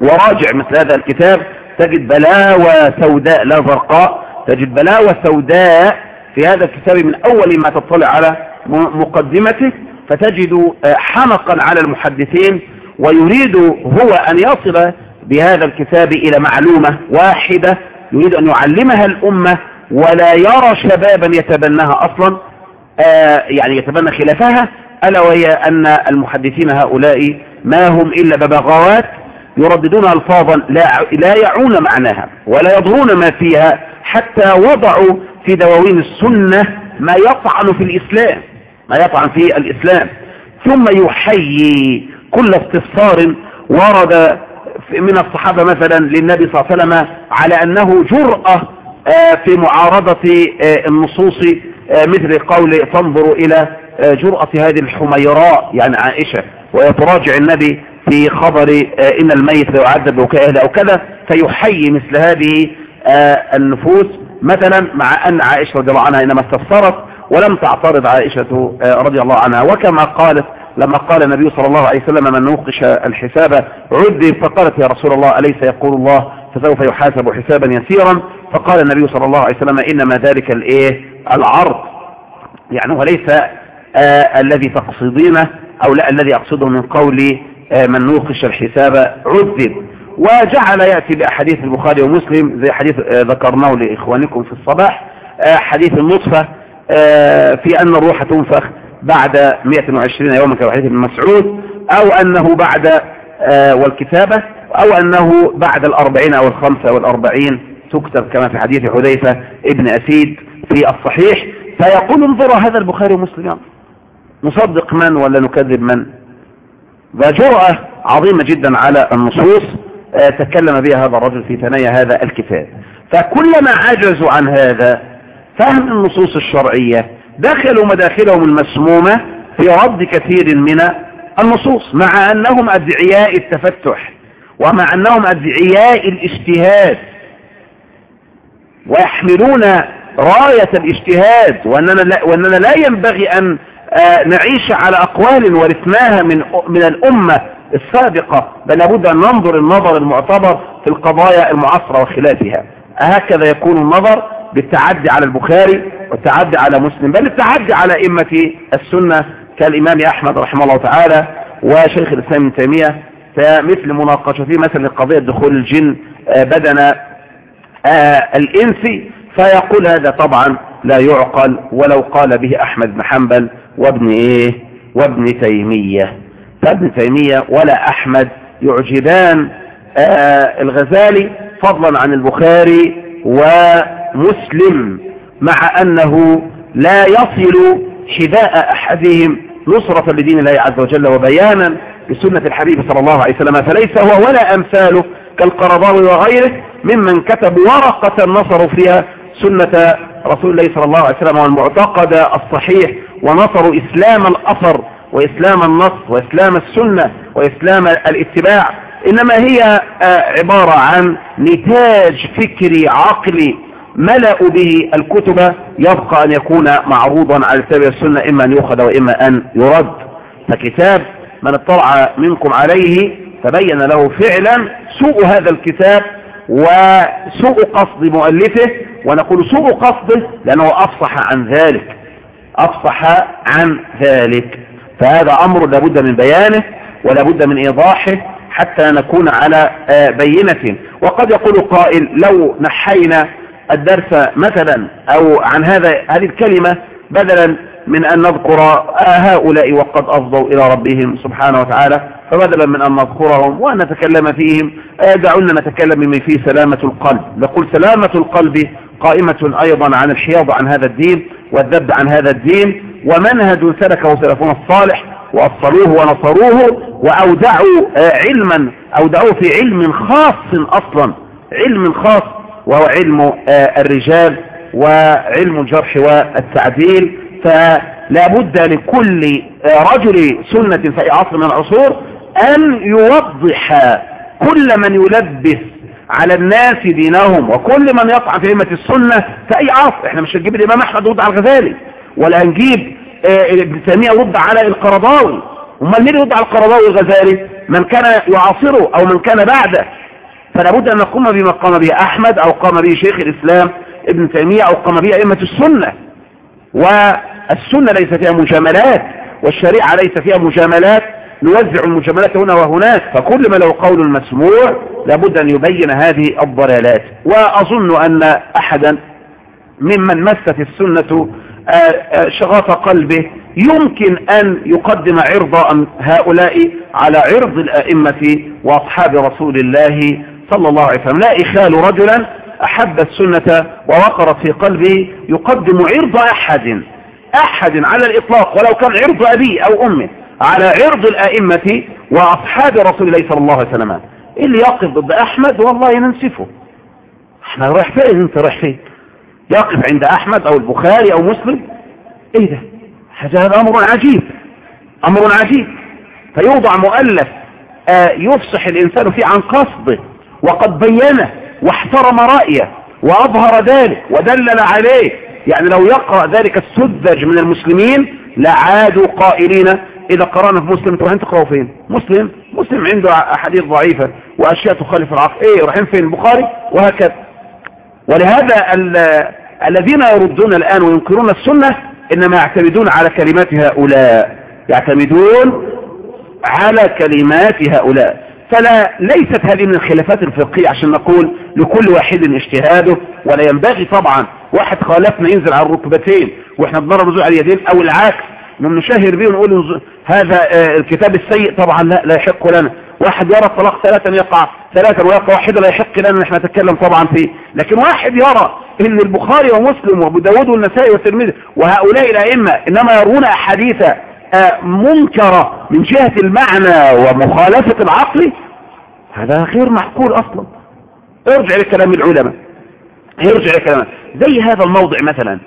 وراجع مثل هذا الكتاب تجد بلاوى سوداء لا زرقاء تجد بلاوى سوداء في هذا الكتاب من أول ما تطلع على مقدمته فتجد حنقا على المحدثين ويريد هو أن يصل بهذا الكتاب إلى معلومة واحدة يريد أن يعلمها الأمة ولا يرى شبابا يتبناها أصلا يعني يتبنى خلافها ألا وهي أن المحدثين هؤلاء ما هم إلا ببغاوات يرددون ألفاظا لا, لا يعون معناها ولا يضرون ما فيها حتى وضعوا في دواوين السنة ما يطعن في الإسلام ما يطعن في الإسلام. ثم يحيي كل استفسار ورد من الصحابة مثلا للنبي صلى الله عليه وسلم على أنه جرأة في معارضة النصوص مثل قول فانظروا إلى جرأة هذه الحميراء يعني عائشة ويتراجع النبي في خبر إن الميت يعذب بكائه أو كذا فيحيي مثل هذه النفوس مثلا مع أن عائشة رضي الله عنها إنما استفسرت ولم تعترض عائشة رضي الله عنها. وكما قالت لما قال النبي صلى الله عليه وسلم من نوقش الحساب عذب فقالت يا رسول الله أليس يقول الله فسوف يحاسب حسابا يسيرا؟ فقال النبي صلى الله عليه وسلم إنما ذلك الإيه؟ العرض. يعني وليس آه الذي تقصدينه أو لا الذي أقصده من قول آه من نوقش الحساب عذب. وجعل يأتي بأحاديث البخاري ومسلم زي حديث آه ذكرناه لإخوانكم في الصباح حديث النطفة في أن الروح تنفخ بعد 120 يوما كحديث ابن مسعود أو أنه بعد والكتابة أو أنه بعد الأربعين أو الخمسة والأربعين تكتب كما في حديث حذيفة ابن أسيد في الصحيح. فيقول انظروا هذا البخاري ومسلم. نصدق من ولا نكذب من؟ فجرأة عظيمة جدا على النصوص تكلم بها هذا الرجل في ثنايا هذا الكتاب. فكلما عجزوا عن هذا فهم النصوص الشرعية دخلوا مداخلهم المسمومة في رد كثير من النصوص مع أنهم أدعياء التفتح ومع أنهم أدعياء الاجتهاد ويحملون راية الاجتهاد وأننا لا, وأننا لا ينبغي أن نعيش على أقوال ورثناها من, من الأمة السابقة بل لابد أن ننظر النظر المعتبر في القضايا المعاصرة وخلافها. هكذا يكون النظر بالتعدي على البخاري والتعدي على مسلم بل التعدي على أئمة السنة كالإمام أحمد رحمه الله تعالى وشيخ الإسلام ابن تيمية. فمثل مناقشته مثل قضية دخول الجن بدن الإنس فيقول هذا طبعا لا يعقل ولو قال به أحمد بن حنبل وابن إيه؟ وابن تيمية. فابن تيمية ولا أحمد يعجبان آه الغزالي فضلا عن البخاري ومسلم مع أنه لا يصل حذاء أحدهم نصرة لدين الله عز وجل وبيانا لسنة الحبيب صلى الله عليه وسلم. فليس هو ولا أمثاله كالقرضاوي وغيره ممن كتبوا ورقة نصروا فيها سنة رسول الله صلى الله عليه وسلم والمعتقد الصحيح ونصروا إسلام الأثر وإسلام النص وإسلام السنة وإسلام الاتباع. إنما هي عبارة عن نتاج فكري عقلي ملأوا به الكتب. يبقى أن يكون معروضا على كتاب السنة إما أن يؤخذ وإما أن يرد. فكتاب من اطلع منكم عليه تبين له فعلا سوء هذا الكتاب وسوء قصد مؤلفه. ونقول سوء قصده لأنه أفصح عن ذلك. أفصح عن ذلك. فهذا أمر لابد من بيانه ولابد من إيضاحه حتى نكون على بينة. وقد يقول قائل لو نحينا الدرس مثلا أو عن هذا هذه الكلمة بدلا من أن نذكر هؤلاء وقد أفضوا إلى ربهم سبحانه وتعالى فبدلا من أن نذكرهم وأن نتكلم فيهم. دعونا نتكلم من فيه سلامة القلب. نقول سلامة القلب قائمة أيضا عن الحياض عن هذا الدين. والذب عن هذا الدين ومنهج سلكه سلفنا الصالح وأصلوه ونصروه وأودعوا علما أودعوه في علم خاص أصلا علم خاص وهو علم الرجال وعلم الجرح والتعديل. فلا بد لكل رجل سنة في عصر من العصور أن يوضح كل من يلبس على الناس دينهم وكل من يقع في أئمة السنة في أي عصر. إحنا مش هنجيب الإمام أحمد ضد على الغزالي ولا هنجيب ابن تيمية ضد على القرضاوي. أمال مين على القرضاوي والغزالي من كان يعاصره أو من كان بعده. فلا بد أن نقوم بما قام به أحمد أو قام به شيخ الإسلام ابن تيمية أو قام به أئمة السنة. والسنة ليس فيها مجاملات والشريعة ليس فيها مجاملات. نوزع المجاملات هنا وهناك فكل ما له قول مسموع لابد أن يبين هذه الضلالات. وأظن أن أحدا ممن مست السنة شغاف قلبه يمكن أن يقدم عرض هؤلاء على عرض الأئمة وأصحاب رسول الله صلى الله عليه وسلم. لا إخال رجلا أحب السنة ووقرت في قلبه يقدم عرض أحد أحد على الإطلاق ولو كان عرض أبيه أو أمه. على عرض الأئمة وأصحاب رسول الله صلى الله عليه وسلم. اللي يقف ضد أحمد والله ننسفه. إحنا رايح فين؟ أنت رايح فين؟ يقف عند أحمد أو البخاري أو مسلم؟ إيه ده؟ هذا أمر عجيب. أمر عجيب. فيوضع مؤلف آه يفصح الإنسان فيه عن قصده وقد بينه واحترم رأيه وأظهر ذلك ودلل عليه. يعني لو يقرأ ذلك السذج من المسلمين لعادوا قائلين إذا قرأنا في مسلم تروحين تقرأوا فين؟ مسلم؟ مسلم عنده أحاديث ضعيفة وأشياء تخالف العقل. إيه رايحين فين؟ البخاري؟ وهكذا. ولهذا الذين يردون الآن وينكرون السنة إنما يعتمدون على كلمات هؤلاء. يعتمدون على كلمات هؤلاء. فلا ليست هذه من الخلافات الفقهية عشان نقول لكل واحد اجتهاده. ولا ينبغي طبعا واحد خالفنا ينزل على الركبتين وإحنا بنضرب نزول على اليدين أو العكس. نشهر به ونقول هذا الكتاب السيء طبعا لا لا يحق لنا. واحد يرى الطلاق ثلاثا يقع ثلاثا ويقع واحدا لا يحق لنا نحن نتكلم طبعا فيه. لكن واحد يرى إن البخاري ومسلم وأبو داود والنسائي والترمذي وهؤلاء الأئمة إنما يرون أحاديث منكرة من جهة المعنى ومخالفة العقل هذا غير معقول أصلا. ارجع لكلام العلماء. ارجع لكلام. زي هذا الموضع مثلا.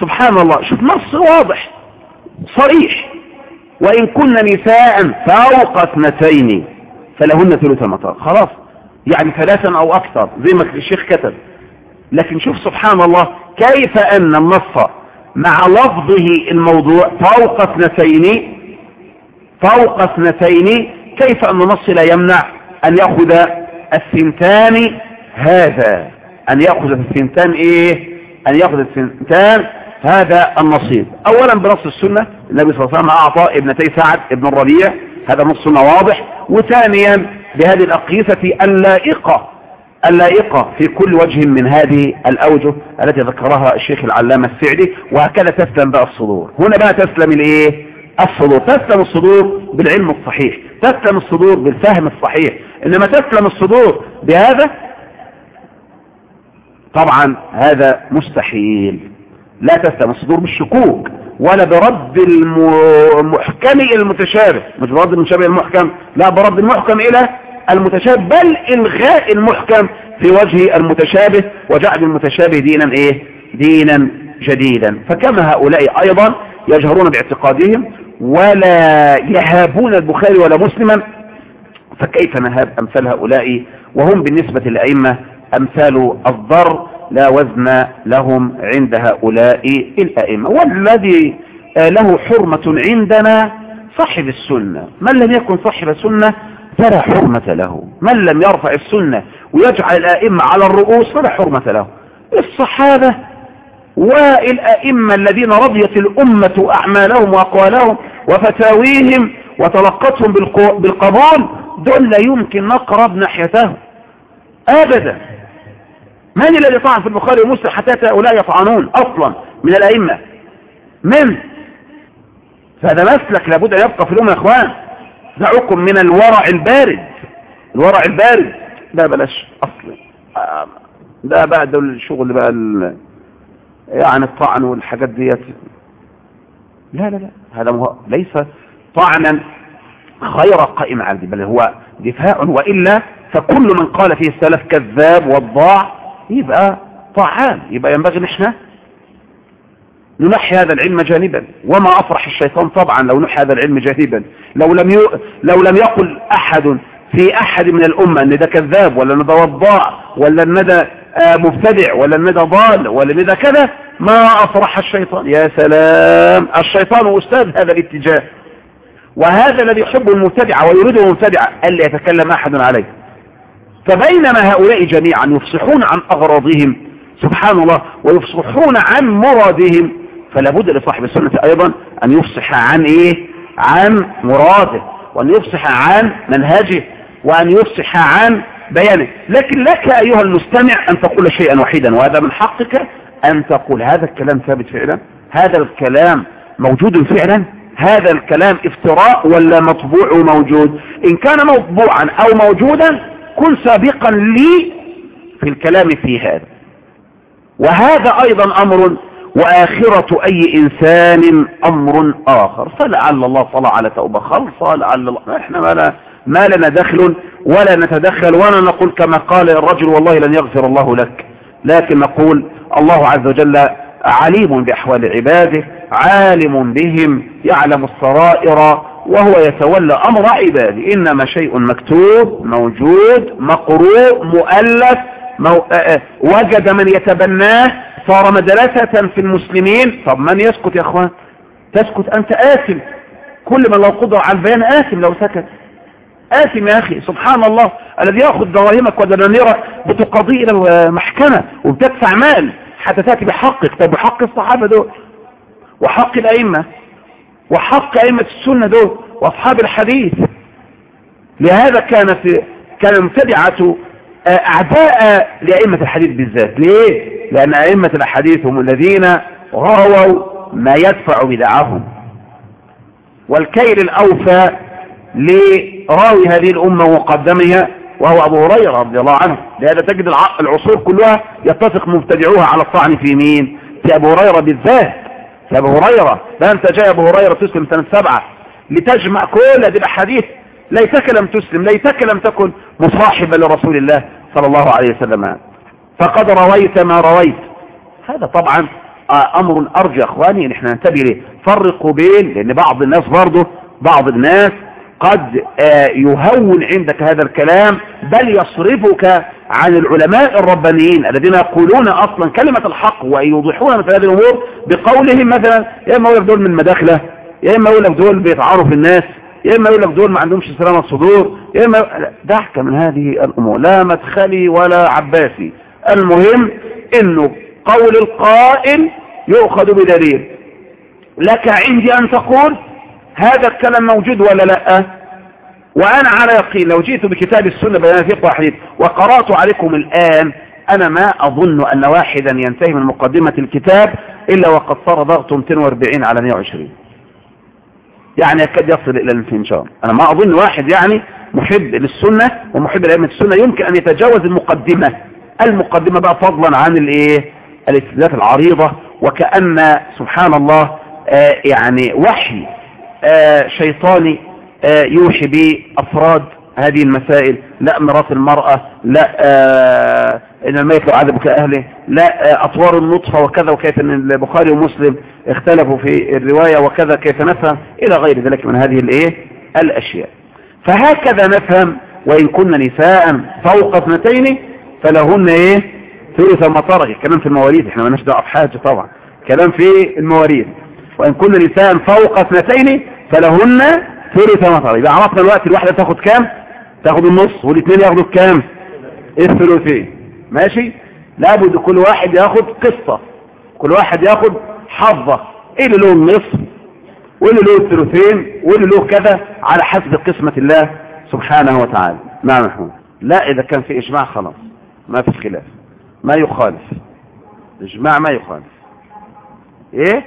سبحان الله شوف نص واضح صريح. وإن كن نساء فوق اثنتين فلهن ثلث المطار خلاص. يعني ثلاثا أو أكثر زي ما الشيخ كتب. لكن شوف سبحان الله كيف أن النص مع لفظه الموضوع فوق اثنتين؟ فوق اثنتين. كيف أن النص لا يمنع أن يأخذ الثنتان؟ هذا. أن يأخذ الثنتان إيه؟ أن يأخذ الثنتان. هذا النصيب. أولا بنص السنة النبي صلى الله عليه وسلم أعطى ابنتي سعد ابن الربيع هذا نص واضح. وثانيا بهذه الأقيسة اللائقة اللائقة في كل وجه من هذه الأوجه التي ذكرها الشيخ العلامة السعدي وهكذا تسلم بقى الصدور. هنا بقى تسلم الايه الصدور. تسلم الصدور بالعلم الصحيح تسلم الصدور بالفهم الصحيح. إنما تسلم الصدور بهذا طبعا هذا مستحيل. لا تسلم الصدور بالشكوك. ولا برد المحكم المتشابه. مش برد المتشابه المحكم لا برد المحكم إلى المتشابه بل إلغاء المحكم في وجه المتشابه وجعل المتشابه دينا إيه؟ دينا جديدا. فكما هؤلاء أيضا يجهرون باعتقادهم ولا يهابون البخاري ولا مسلما فكيف نهاب أمثال هؤلاء؟ وهم بالنسبة للأئمة أمثال الضر لا وزن لهم عند هؤلاء الأئمة. والذي له حرمة عندنا صاحب السنة. من لم يكن صاحب السنة فلا حرمة له. من لم يرفع السنة ويجعل الأئمة على الرؤوس فلا حرمة له. الصحابة والأئمة الذين رضيت الأمة أعمالهم وأقوالهم وفتاويهم وتلقتهم بالقبول دول لا يمكن نقرب ناحيتهم. أبدا. من الذي طعن في البخاري ومسلم حتى هؤلاء يطعنون أصلا من الأئمة؟ من؟ فهذا مسلك لابد أن يبقى في الأمة يا إخوان. دعوكم من الورع البارد. الورع البارد. ده بلاش. أصلا. ده بقى الشغل بقى ال... يعني الطعن والحاجات ديت. لا لا لا. هذا هو ليس طعنا خير قائم على بل هو دفاع وإلا فكل من قال فيه السلف كذاب وضاع يبقى طعام يبقى ينبغي ان إحنا ننحي هذا العلم جانبا. وما أفرح الشيطان طبعا لو نحي هذا العلم جانبا. لو لم ي... لو لم يقل أحد في أحد من الأمة أن ده كذاب ولا ان ده وضاع ولا ان ده مبتدع ولا ان ده ضال ولا ان ده كذا ما أفرح الشيطان. يا سلام. الشيطان أستاذ هذا الاتجاه. وهذا الذي يحب المبتدع ويريده المبتدع ألا يتكلم أحد عليه. فبينما هؤلاء جميعا يفصحون عن أغراضهم سبحان الله ويفصحون عن مرادهم فلا بد لصاحب السنة أيضا أن يفصح عن إيه؟ عن مراده وأن يفصح عن منهجه وأن يفصح عن بيانه. لكن لك أيها المستمع أن تقول شيئا وحيدا وهذا من حقك أن تقول هذا الكلام ثابت فعلا؟ هذا الكلام موجود فعلا؟ هذا الكلام افتراء ولا مطبوع وموجود إن كان مطبوعا أو موجودا كن سابقا لي في الكلام في هذا. وهذا أيضا أمر وآخرة أي إنسان أمر آخر. فلعل الله طلع على توبة خلصة لعل الله إحنا ما, لا ما لنا دخل ولا نتدخل ولا نقول كما قال الرجل والله لن يغفر الله لك. لكن نقول الله عز وجل عليم بأحوال عباده عالم بهم يعلم السرائر وهو يتولى أمر عباده. إنما شيء مكتوب موجود مقروء مؤلف مو... وجد من يتبناه. صار مدرسة في المسلمين. طب من يسكت يا أخوان؟ تسكت أنت آثم. كل من لو قدر على البيان آثم لو سكت. آثم يا أخي سبحان الله الذي يأخذ دراهمك ودنانيرك بتقضي إلى المحكمة وبتدفع مال حتى تأتي بحقك. طب بحق الصحابة دول وحق الأئمة. وحق أئمة السنة دول وأصحاب الحديث. لهذا كان في كان المبتدعة أعداء لأئمة الحديث بالذات. ليه؟ لأن أئمة الحديث هم الذين رووا ما يدفع بدعهم. والكيل الأوفى لراوي هذه الأمة ومقدمها وهو أبو هريرة رضي الله عنه. لهذا تجد العصور كلها يتفق مبتدعوها على الطعن في مين؟ في أبو هريرة بالذات. في أبو هريرة ده أنت جاي أبو هريرة تسلم سنة سبعة لتجمع كل هذه الأحاديث. ليتك لم تسلم ليتك لم تكن مصاحبا لرسول الله صلى الله عليه وسلم. فقد رويت ما رويت. هذا طبعا أمر أرجى أخواني إن إحنا ننتبه له فرقوا بين لأن بعض الناس برضه بعض الناس قد يهون عندك هذا الكلام بل يصرفك عن العلماء الربانيين الذين يقولون أصلا كلمة الحق ويوضحون مثل هذه الأمور بقولهم مثلا يا إما يقول لك دول من مداخلة يا إما يقول لك دول بيتعاروا في الناس يا إما يقول لك دول ما عندهمش سلامة صدور يا إما دعك من هذه الأمور. لا مدخلي ولا عباسي. المهم إنه قول القائل يؤخذ بدليل. لك عندي أن تقول هذا الكلام موجود ولا لأ؟ وأنا على يقين لو جئت بكتاب السنة بيان فقه وحديث وقرأت عليكم الآن أنا ما أظن أن واحدا ينتهي من مقدمة الكتاب إلا وقد صار ضغط 240 على 120 يعني يكاد يصل إلى الانفنجار أنا ما أظن واحد يعني محب للسنة ومحب لأئمة السنة يمكن أن يتجاوز المقدمة. المقدمة بقى فضلا عن الايه الاستدلالات العريضة. وكأن سبحان الله آه يعني وحي آه شيطاني يوحي بأفراد هذه المسائل. لا ميراث المرأة لا آه إن الميت لو عذب كأهله لا آه أطوار النطفة وكذا وكيف إن البخاري ومسلم اختلفوا في الرواية وكذا كيف نفهم إلى غير ذلك من هذه الإيه؟ الأشياء. فهكذا نفهم وإن كنا نساء فوق اثنتين فلهن إيه؟ ثلث ما ترك الكلام في المواريث إحنا مالناش دعوة بحاجة طبعا. كلام في المواريث. وإن كنا نساء فوق اثنتين فلهن ثلث ترك يبقى عرفنا الوقت الواحدة تاخد كام؟ تاخد النص والاثنين ياخدوا كام الثلثين. ماشي؟ لابد كل واحد ياخد قصه كل واحد ياخد حظة. إيه اللي له النصف واللي له الثلثين واللي له كذا على حسب قسمة الله سبحانه وتعالى. نعم محمود. لا إذا كان في إجماع خلاص. ما في خلاف. ما يخالف. إجماع ما يخالف. إيه؟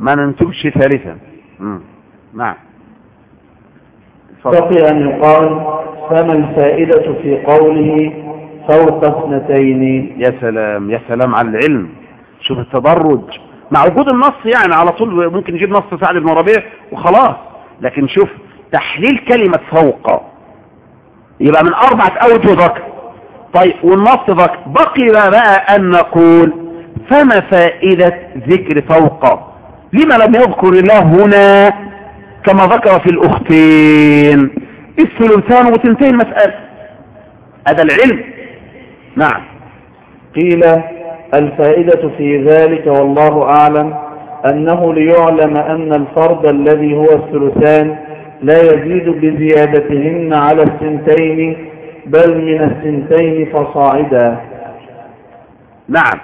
ما ننتبش ثالثا. مم. نعم. بقي أن يقال فما الفائدة في قوله فوق اثنتين؟ يا سلام يا سلام على العلم. شوف التدرج. مع وجود النص يعني على طول ممكن نجيب نص سعد بن ربيع وخلاص. لكن شوف تحليل كلمة فوق. يبقى من أربعة أوجه ذكر طيب والنص ذكر بقي بقى أن نقول فما فائدة ذكر فوق؟ لما لم يذكر الله هنا كما ذكر في الأختين. الثلثان وتنتهي المسألة هذا العلم. نعم. قيل الفائدة في ذلك والله أعلم أنه ليعلم أن الفرد الذي هو الثلثان لا يزيد بزيادتهن على الثنتين بل من الثنتين فصاعدا. نعم.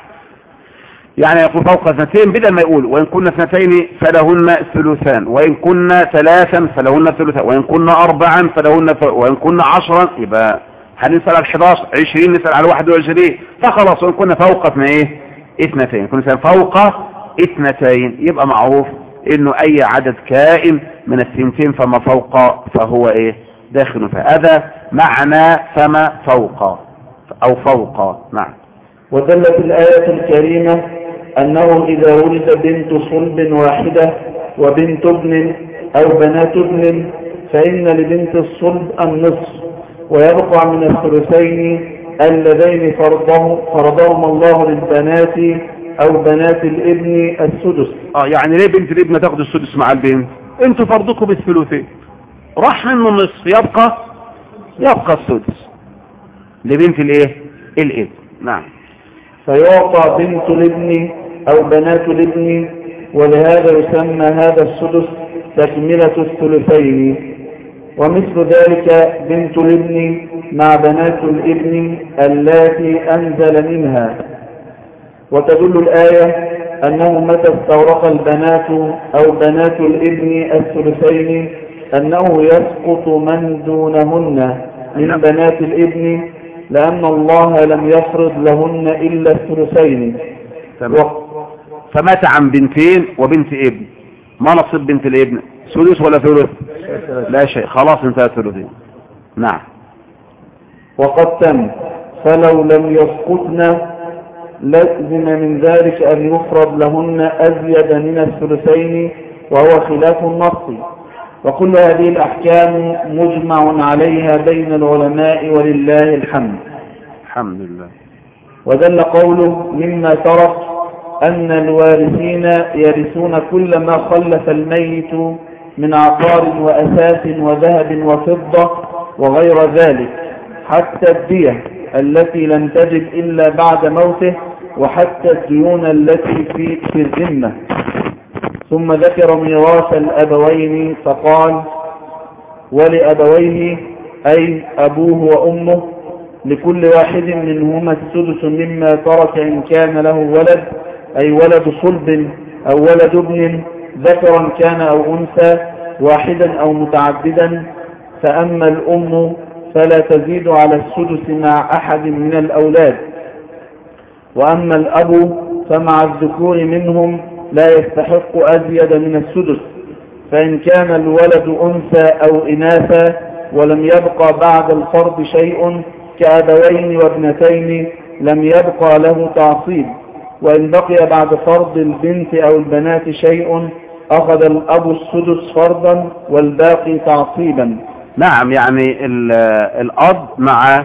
يعني يقول فوق اثنتين بدل ما يقول وإن كنا اثنتين فلهن ثلثان وإن كنا ثلاثا فلهن ثلثان وإن كنا أربعا فلهن ف... وإن كنا عشرا يبقى هنسأل على 11 20 نسأل على 21 فخلاص وإن كنا فوق اثنين اثنتين. كنا فوق اثنتين. يبقى معروف إنه أي عدد كائن من الثنتين فما فوق فهو إيه؟ داخل. فهذا معنى فما فوق أو فوق. نعم. ودلت الآية الكريمة أنه إذا ولد بنت صلب واحدة وبنت ابن أو بنات ابن فإن لبنت الصلب النصف ويبقى من الثلثين اللذين فرضه فرضهما الله للبنات أو بنات الابن السدس. آه يعني ليه بنت الابن تاخد السدس مع البنت؟ أنتوا فرضكم بالثلثين. راح منه النصف يبقى يبقى السدس. لبنت الايه؟ الابن. نعم. فيعطى بنت الابن أو بنات الابن ولهذا يسمى هذا السدس تكملة الثلثين. ومثل ذلك بنت الابن مع بنات الابن اللاتي أنزل منها. وتدل الآية أنه متى استورق البنات أو بنات الابن الثلثين أنه يسقط من دونهن من بنات الابن لأن الله لم يفرض لهن إلا الثلثين. تمام. فمات عن بنتين وبنت ابن. ما نصيب بنت الابن؟ ثلث ولا ثلث؟ لا شيء. خلاص انتهى ثلثين نعم. وقد تم. فلو لم يسقطن لازم من ذلك أن يفرض لهن أزيد من الثلثين وهو خلاف النص. وكل هذه الأحكام مجمع عليها بين العلماء ولله الحمد. الحمد لله. ودل قوله مما ترك أن الوارثين يرثون كل ما خلف الميت من عقار وأساس وذهب وفضة وغير ذلك حتى الدية التي لم تجد إلا بعد موته وحتى الديون التي في, في الذمة. ثم ذكر ميراث الأبوين فقال ولأبويه أي أبوه وأمه لكل واحد منهما السدس مما ترك إن كان له ولد أي ولد صلب أو ولد ابن ذكرا كان أو أنثى واحدا أو متعددا فأما الأم فلا تزيد على السدس مع أحد من الأولاد. وأما الأب فمع الذكور منهم لا يستحق أزيد من السدس فإن كان الولد أنثى أو إناثا ولم يبقى بعد الفرض شيء كأبوين وابنتين لم يبقى له تعصيب. وإن بقي بعد فرض البنت أو البنات شيء أخذ الأب السدس فرضا والباقي تعصيبا. نعم يعني ال- الأب مع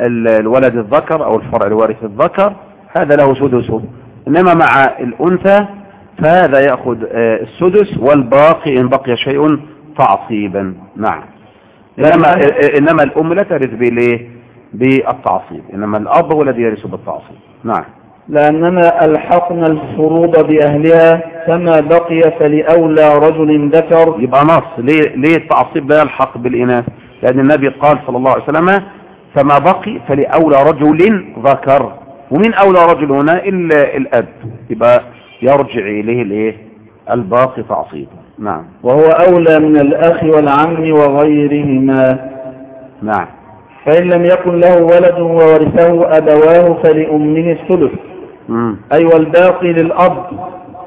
ال- الولد الذكر أو الفرع الوارث الذكر هذا له سدسه إنما مع الأنثى فهذا يأخذ آه، السدس والباقي إن بقي شيء تعصيبا. نعم. إنما, إنما الأم لا ترث بالتعصيب. إنما الأب هو الذي يرث بالتعصيب. نعم. لأننا ألحقنا الفروض بأهلها فما بقي فلأولى رجل ذكر. يبقى نص. ليه, ليه التعصيب لا يلحق بالإناث؟ لأن النبي قال صلى الله عليه وسلم فما بقي فلأولى رجل ذكر. ومن أولى رجل هنا إلا الأب. يبقى يرجع إليه الإيه؟ الباقي تعصيب نعم. وهو أولى من الأخ والعم وغيرهما. نعم. فإن لم يكن له ولد وورثه أبواه فلأمه الثلث. أي والباقي للأب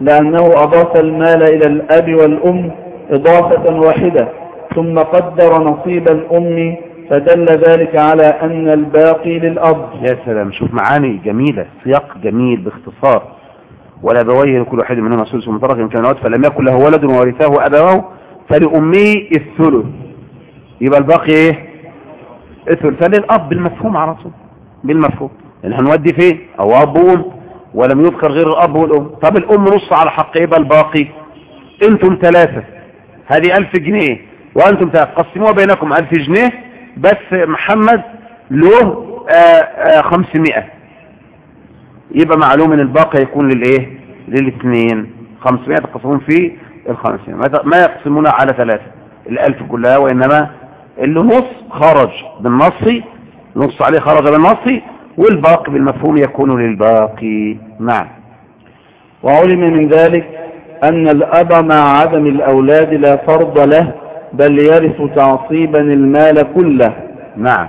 لأنه أضاف المال إلى الأب والأم إضافة واحدة ثم قدر نصيب الأم فدل ذلك على أن الباقي للأب. يا سلام شوف معاني جميلة سياق جميل باختصار. ولا بويه لكل واحد منهما سدس مترك يمكن الوقت فلم يكن له ولد وورثه أبواه فلأمه الثلث. يبقى الباقي إيه؟ الثلث. فللأب بالمفهوم على طول بالمفهوم. اللي هنودي فين؟ أو اب وام ولم يذكر غير الأب والأم. طب الأم نص على حق يبقى الباقي؟ أنتم ثلاثة. هذه ألف جنيه. وأنتم ثلاثة. قسموها بينكم. ألف جنيه. بس محمد له آه، آه، خمسمائة. يبقى معلوم إن الباقي يكون للإيه؟ للاثنين. خمسمائة تقسمون في الخمسمائة. ما ت- ما يقسمون على ثلاثة. الألف كلها وإنما اللي نص خرج بالنص. نص عليه خرج بالنص. والباقي بالمفهوم يكون للباقي. نعم. وعلم من ذلك أن الأب مع عدم الأولاد لا فرض له بل يرث تعصيبا المال كله. نعم.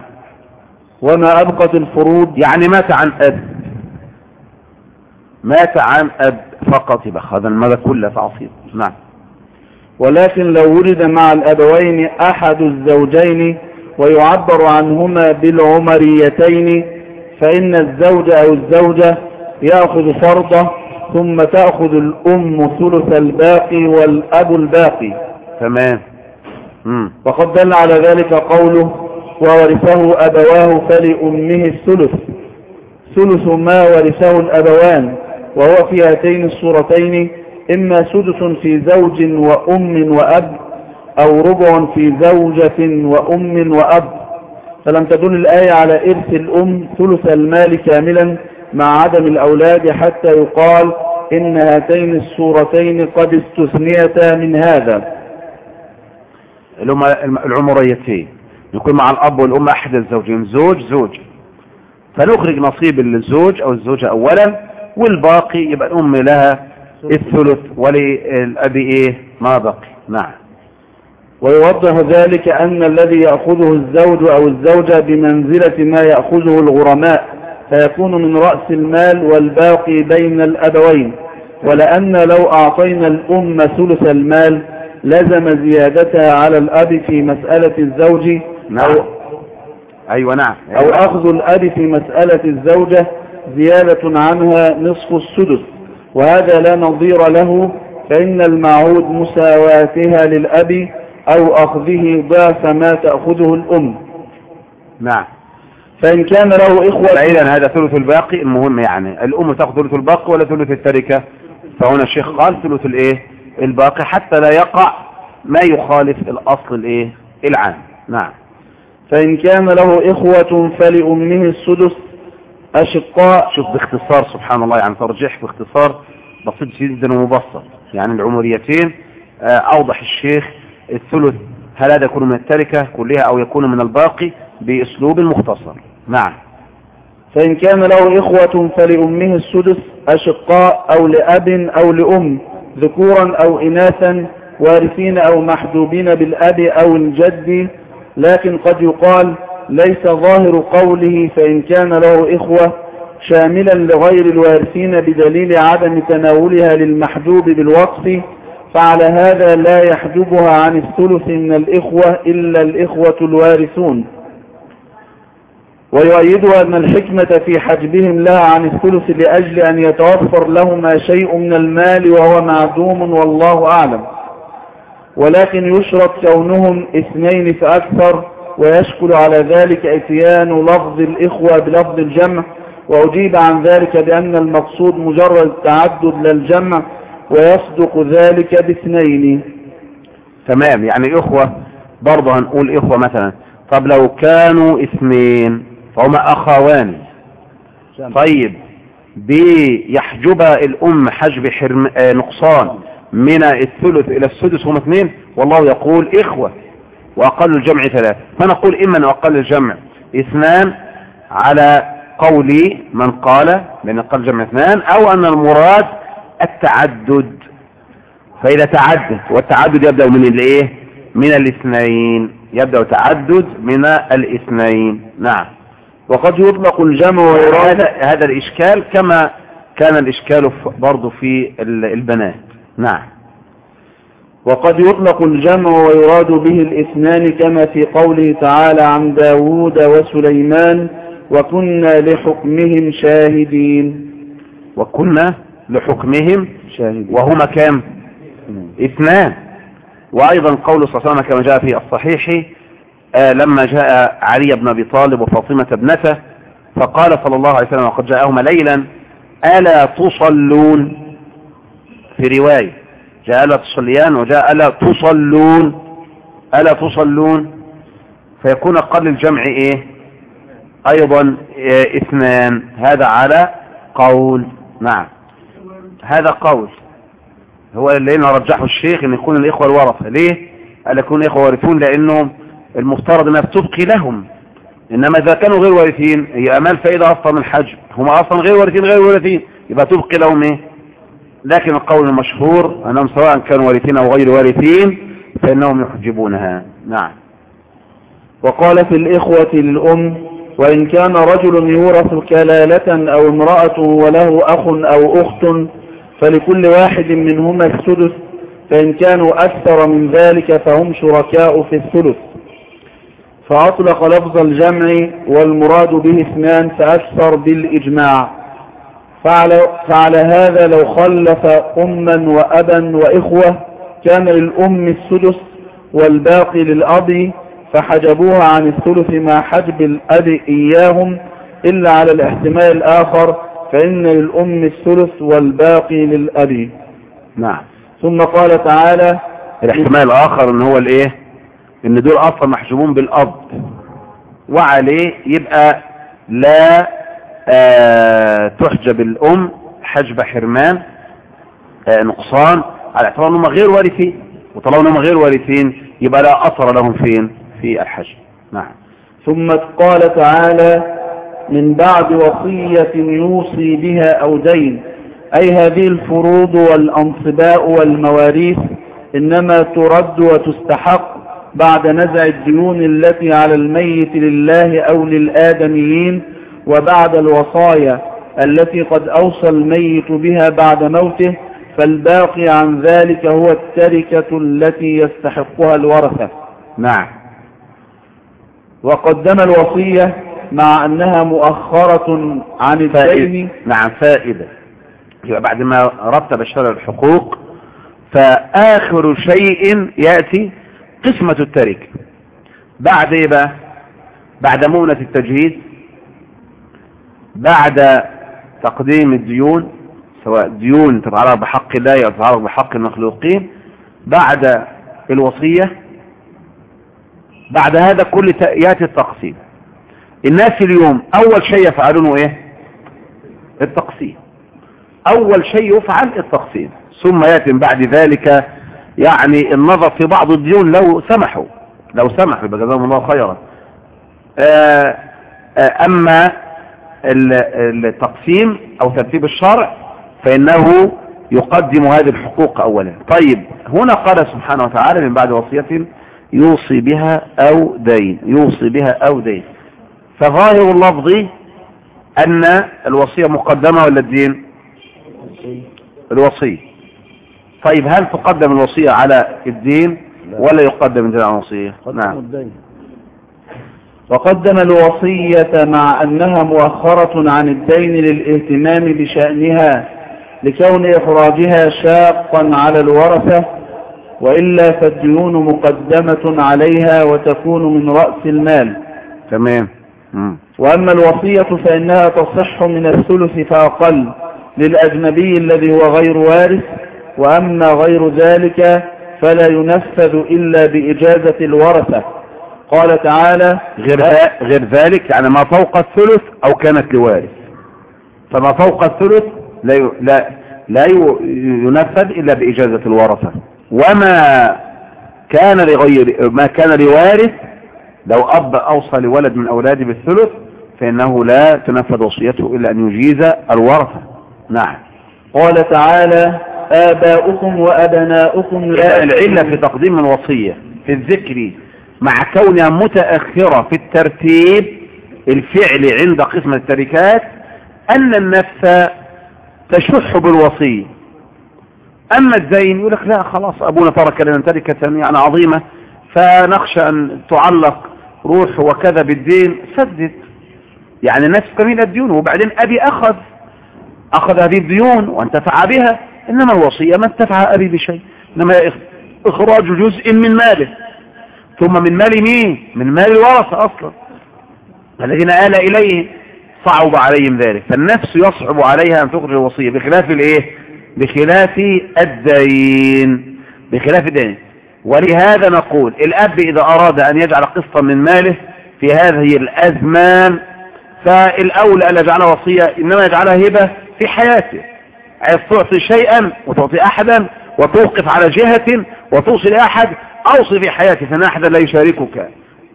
وما أبقت الفروض يعني مات عن أب. مات عن أب فقط يبقى هذا المال كله تعصيب. نعم. ولكن لو ولد مع الأبوين أحد الزوجين ويعبر عنهما بالعمريتين فإن الزوج أو الزوجة يأخذ فرضه ثم تأخذ الأم ثلث الباقي والأب الباقي. تمام. وقد دل على ذلك قوله وورثه أبواه فلأمه الثلث. ثلث ما ورثه الأبوان وهو في هاتين الصورتين إما سدس في زوج وأم وأب أو ربع في زوجة وأم وأب. فلم تدل الآية على إرث الأم ثلث المال كاملا مع عدم الأولاد حتى يقال إن هاتين الصورتين قد استثنيتا من هذا. العمريتين. يكون مع الأب والأم أحد الزوجين. زوج زوج. فنخرج نصيب للزوج أو الزوجة اولا والباقي يبقى الأم لها الثلث وللاب إيه؟ ما بقي. نعم. ويوضح ذلك أن الذي يأخذه الزوج أو الزوجة بمنزلة ما يأخذه الغرماء فيكون من رأس المال والباقي بين الأبوين ولأن لو أعطينا الأم ثلث المال لزم زيادتها على الأب في مسألة الزوج نعم. أو, أيوه نعم. أو أخذ الأب في مسألة الزوجة زيادة عنها نصف السدس وهذا لا نظير له فإن المعود مساواتها للأب أو أخذه ضعف ما تأخذه الأم. نعم. فإن كان له إخوة فإذا هذا ثلث الباقي المهم يعني. الأم تأخذ ثلث الباقي ولا ثلث التركة؟ فهنا الشيخ قال ثلث الإيه؟ الباقي حتى لا يقع ما يخالف الأصل الإيه؟ العام. نعم. فإن كان له إخوة فلأمه السدس أشقاء. شوف باختصار سبحان الله يعني ترجيح باختصار بسيط جدا ومبسط. يعني العمريتين آه، أوضح الشيخ الثلث هل هذا يكون من التركة كلها أو يكون من الباقي بأسلوب مختصر؟ نعم. فإن كان له إخوة فلأمه السدس أشقاء أو لأب أو لأم ذكورا أو إناثا وارثين أو محجوبين بالأب أو الجد لكن قد يقال ليس ظاهر قوله فإن كان له إخوة شاملا لغير الوارثين بدليل عدم تناولها للمحجوب بالوقف فعلى هذا لا يحجبها عن الثلث من الإخوة إلا الإخوة الوارثون. ويؤيدها أن الحكمة في حجبهم لها عن الثلث لأجل أن يتوفر لهما شيء من المال وهو معدوم والله أعلم. ولكن يشرط كونهم اثنين فأكثر ويشكل على ذلك إتيان لفظ الإخوة بلفظ الجمع. وأجيب عن ذلك بأن المقصود مجرد التعدد للجمع ويصدق ذلك باثنين. تمام. يعني إخوة برضه هنقول إخوة مثلا طب لو كانوا اثنين فهما أخوان. طيب بيحجب الأم حجب حرم آه نقصان من الثلث إلى السدس هم اثنين؟ والله يقول إخوة وأقل الجمع ثلاث فنقول إما ان أقل الجمع اثنان على قول من قال بان أقل الجمع اثنان أو أن المراد التعدد. فإذا تعدد والتعدد يبدأ من الإيه؟ من الاثنين. يبدأ تعدد من الاثنين. نعم. وقد يطلق الجمع ويراد هذا, هذا الإشكال كما كان الإشكال برضه في البنات. نعم. وقد يطلق الجمع ويراد به الاثنان كما في قوله تعالى عن داود وسليمان وكنا لحكمهم شاهدين. وكنا لحكمهم وهما كام؟ اثنان. وأيضا قول صلى الله عليه وسلم كما جاء في الصحيح آه لما جاء علي بن أبي طالب وفاطمة ابنته فقال صلى الله عليه وسلم وقد جاءهما ليلا ألا تصلون؟ في رواية جاء ألا تصليان وجاء ألا تصلون. ألا تصلون؟ فيكون قبل الجمع إيه؟ أيضا إيه اثنان. هذا على قول. نعم. هذا قول. هو اللي هنا رجحه الشيخ إن يكون الإخوة الورثة. ليه؟ قال يكون الإخوة وارثون لانهم المفترض أنها بتبقي لهم. إنما إذا كانوا غير وارثين هي أمال فائدة أصلا من الحج. هم أصلا غير وارثين غير وارثين. يبقى تبقي لهم إيه؟ لكن القول المشهور أنهم سواء كانوا وارثين أو غير وارثين فإنهم يحجبونها. نعم. وقال في الإخوة للأم وإن كان رجل يورث كلالة أو امرأة وله أخ أو أخت فلكل واحد منهما السدس فإن كانوا أكثر من ذلك فهم شركاء في الثلث. فأطلق لفظ الجمع والمراد به اثنان فأكثر بالإجماع. فعلى, فعلى هذا لو خلف أما وأبا وإخوة كان للأم السدس والباقي للأب فحجبوها عن الثلث مع حجب الأب إياهم إلا على الاحتمال الآخر فإن للأم الثلث والباقي للأب نعم. ثم قال تعالى الاحتمال الآخر إن هو الإيه؟ إن دول أصلا محجوبون بالأب. وعليه يبقى لا آه تحجب الأم حجب حرمان آه نقصان على اعتبار إنهم غير وارثين. وطالما إنهم غير وارثين يبقى لا أثر لهم فين؟ في الحجب. نعم. ثم قال تعالى من بعد وصية يوصي بها أو دين. أي هذه الفروض والأنصباء والمواريث إنما ترد وتستحق بعد نزع الديون التي على الميت لله أو للآدميين وبعد الوصايا التي قد أوصى الميت بها بعد موته فالباقي عن ذلك هو التركة التي يستحقها الورثة. نعم. وقدم الوصية مع أنها مؤخرة عن الدين. نعم فائدة. يبقى بعد ما رتب الشرع الحقوق فآخر شيء يأتي قسمة التركة بعد إيه بقى؟ بعد مونة التجهيز بعد تقديم الديون سواء ديون تتعلق بحق الله أو تتعلق بحق المخلوقين بعد الوصية بعد هذا كل يأتي التقسيم. الناس اليوم أول شيء يفعلونه إيه؟ التقسيم. أول شيء يفعل التقسيم. ثم يأتي بعد ذلك يعني النظر في بعض الديون لو سمحوا. لو سمحوا يبقى جزاهم الله خيرا. آآ آآ أما التقسيم أو ترتيب الشرع فإنه يقدم هذه الحقوق أولا. طيب هنا قال سبحانه وتعالى من بعد وصية يوصي بها أو دين. يوصي بها أو دين. فظاهر اللفظ أن الوصية مقدمة ولا الدين؟ الوصية. طيب هل تقدم الوصية على الدين ولا يقدم الدين على الوصية؟ نعم. وقدم الوصية مع أنها مؤخرة عن الدين للاهتمام بشأنها لكون إخراجها شاقا على الورثة وإلا فالديون مقدمة عليها وتكون من رأس المال. تمام. وأما الوصية فإنها تصح من الثلث فأقل للأجنبي الذي هو غير وارث وأما غير ذلك فلا ينفذ إلا بإجازة الورثة. قال تعالى غير, غير ذلك يعني ما فوق الثلث أو كانت لوارث. فما فوق الثلث لا لا لا ينفذ إلا بإجازة الورثة. وما كان لغير ما كان لوارث لو أب أوصى لولد من أولاده بالثلث فإنه لا تنفذ وصيته إلا أن يجيز الورثة. نعم. قال تعالى آباؤكم وأبناؤكم لا العلة في تقديم الوصية في الذكر مع كونها متأخرة في الترتيب الفعل عند قسمة التركات أن النفس تشح بالوصية. أما الدين يقول لك لا خلاص أبونا ترك لنا تركة يعني عظيمة فنخشى أن تعلق روح وكذا بالدين سدد. يعني نفس كمين الديون وبعدين أبي أخذ. أخذ هذه الديون وانتفع بها. إنما الوصية ما انتفع أبي بشيء. إنما إخ- إخراج جزء من ماله. ثم من مال مين؟ من مال الورثة أصلا. الذين آل إليه صعب عليهم ذلك. فالنفس يصعب عليها أن تخرج الوصية بخلاف الإيه؟ بخلاف الدين. بخلاف الدين. ولهذا نقول الأب إذا أراد أن يجعل قسطا من ماله في هذه الأزمان فالأولى أن يجعلها وصية إنما يجعلها هبة في حياته. عايز تعطي شيئا وتعطي أحدا وتوقف على جهة وتوصي لأحد أوصي في حياتي فإن أحدا لا يشاركك.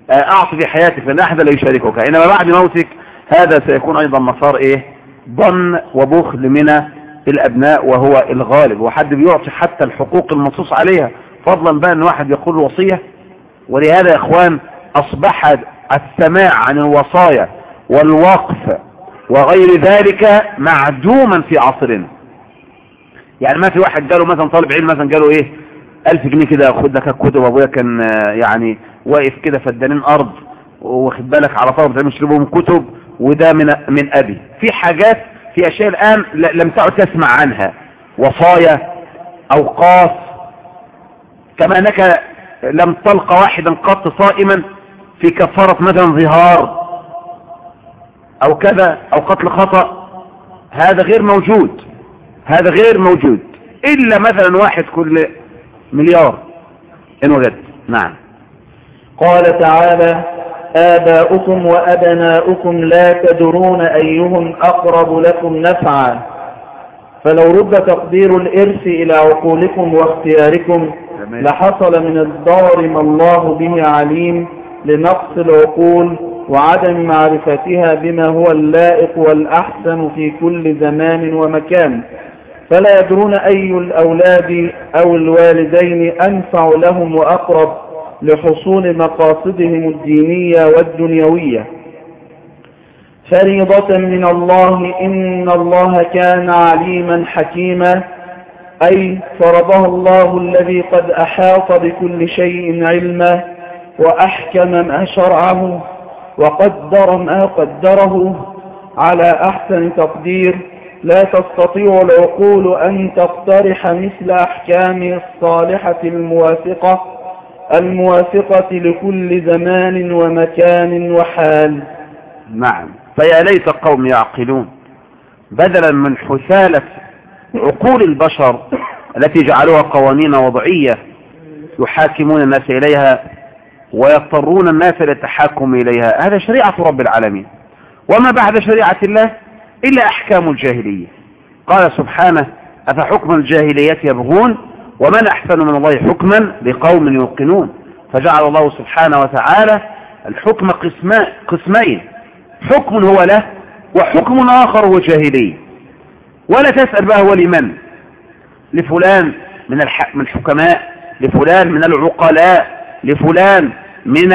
آه، أعطي في حياتك فإن أحدا لا يشاركك. إنما بعد موتك هذا سيكون أيضا مسار إيه؟ ضن وبخل من الأبناء وهو الغالب. وحد بيعطي حتى الحقوق المنصوص عليها. فضلا بقى أن واحد يقول وصية. ولهذا يا إخوان أصبح السماع عن الوصايا والوقف وغير ذلك معدوما في عصرنا. يعني ما في واحد جاله مثلا طالب علم مثلا جاله إيه ألف جنيه كده خد لك الكتب أبويا كان آه، يعني واقف كده فدانين أرض واخد بالك على طلبة علم يشربوا من كتب وده من من أبي. في حاجات في أشياء الآن لم تعد تسمع عنها. وصايا أوقاف كما أنك لم تلقى واحدا قط صائما في كفارة مثلا ظهار أو كذا أو قتل خطأ هذا غير موجود هذا غير موجود. إلا مثلا واحد كل مليار. إن وجد نعم. قال تعالى آباؤكم وأبناؤكم لا تدرون أيهم أقرب لكم نفعا. فلو رد تقدير الإرث إلى عقولكم واختياركم. لحصل من الضار ما الله به عليم لنقص العقول وعدم معرفتها بما هو اللائق والأحسن في كل زمان ومكان. فلا يدرون أي الأولاد أو الوالدين أنفع لهم وأقرب لحصول مقاصدهم الدينية والدنيوية. فريضة من الله إن الله كان عليما حكيما. أي فرضها الله الذي قد أحاط بكل شيء علما وأحكم ما شرعه وقدر ما قدره على أحسن تقدير. لا تستطيع العقول أن تقترح مثل أحكام الصالحة الموافقة الموافقة لكل زمان ومكان وحال. نعم. فيا ليت قوم يعقلون. بدلا من حثالة عقول البشر التي جعلوها قوانين وضعية يحاكمون الناس إليها ويضطرون الناس للتحاكم إليها. هذا شريعة رب العالمين. وما بعد شريعة الله إلا أحكام الجاهلية. قال سبحانه أفحكم الجاهلية يبغون ومن أحسن من الله حكما لقوم يوقنون. فجعل الله سبحانه وتعالى الحكم قسمين حكم هو له وحكم آخر هو جاهلي. ولا تسأل بقى هو لمن لفلان من الح... من الحكماء لفلان من العقلاء لفلان من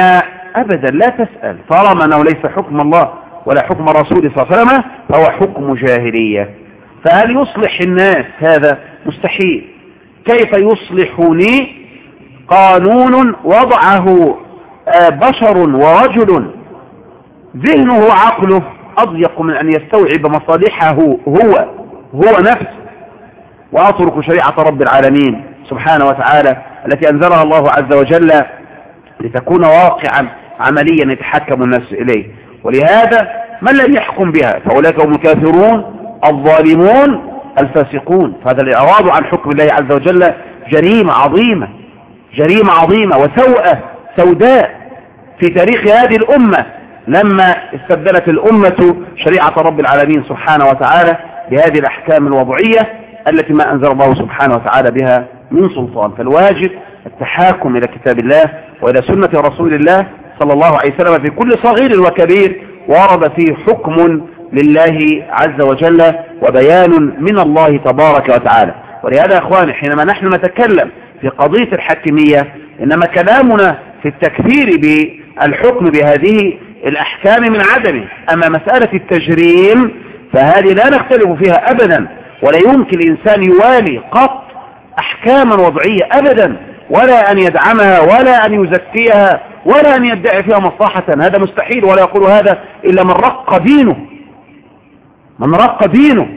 أبدا لا تسأل. طالما أنه ليس حكم الله ولا حكم الرسول صلى الله عليه وسلم فهو حكم جاهلية. فهل يصلح الناس هذا؟ مستحيل. كيف يصلحني؟ قانون وضعه بشر ورجل. ذهنه وعقله أضيق من أن يستوعب مصالحه هو. هو نفسه. وأترك شريعة رب العالمين سبحانه وتعالى التي أنزلها الله عز وجل لتكون واقعا عمليا يتحكم الناس إليه. ولهذا من لم يحكم بها؟ فأولئك هم الكافرون الظالمون الفاسقون. فهذا الإعراض عن حكم الله عز وجل جريمة عظيمة جريمة عظيمة وسوءة سوداء في تاريخ هذه الأمة. لما استبدلت الأمة شريعة رب العالمين سبحانه وتعالى بهذه الأحكام الوضعية التي ما أنزل الله سبحانه وتعالى بها من سلطان. فالواجب التحاكم إلى كتاب الله وإلى سنة رسول الله صلى الله عليه وسلم في كل صغير وكبير ورد فيه حكم لله عز وجل وبيان من الله تبارك وتعالى. ولهذا يا أخواني حينما نحن نتكلم في قضية الحكمية إنما كلامنا في التكفير بالحكم بهذه الأحكام من عدمه. أما مسألة التجريم فهذه لا نختلف فيها أبدا ولا يمكن الإنسان يوالي قط أحكاما وضعية أبدا ولا أن يدعمها ولا أن يزكيها ولا أن يدعي فيها مصلحة. هذا مستحيل ولا يقول هذا إلا من رق دينه. من رق دينه.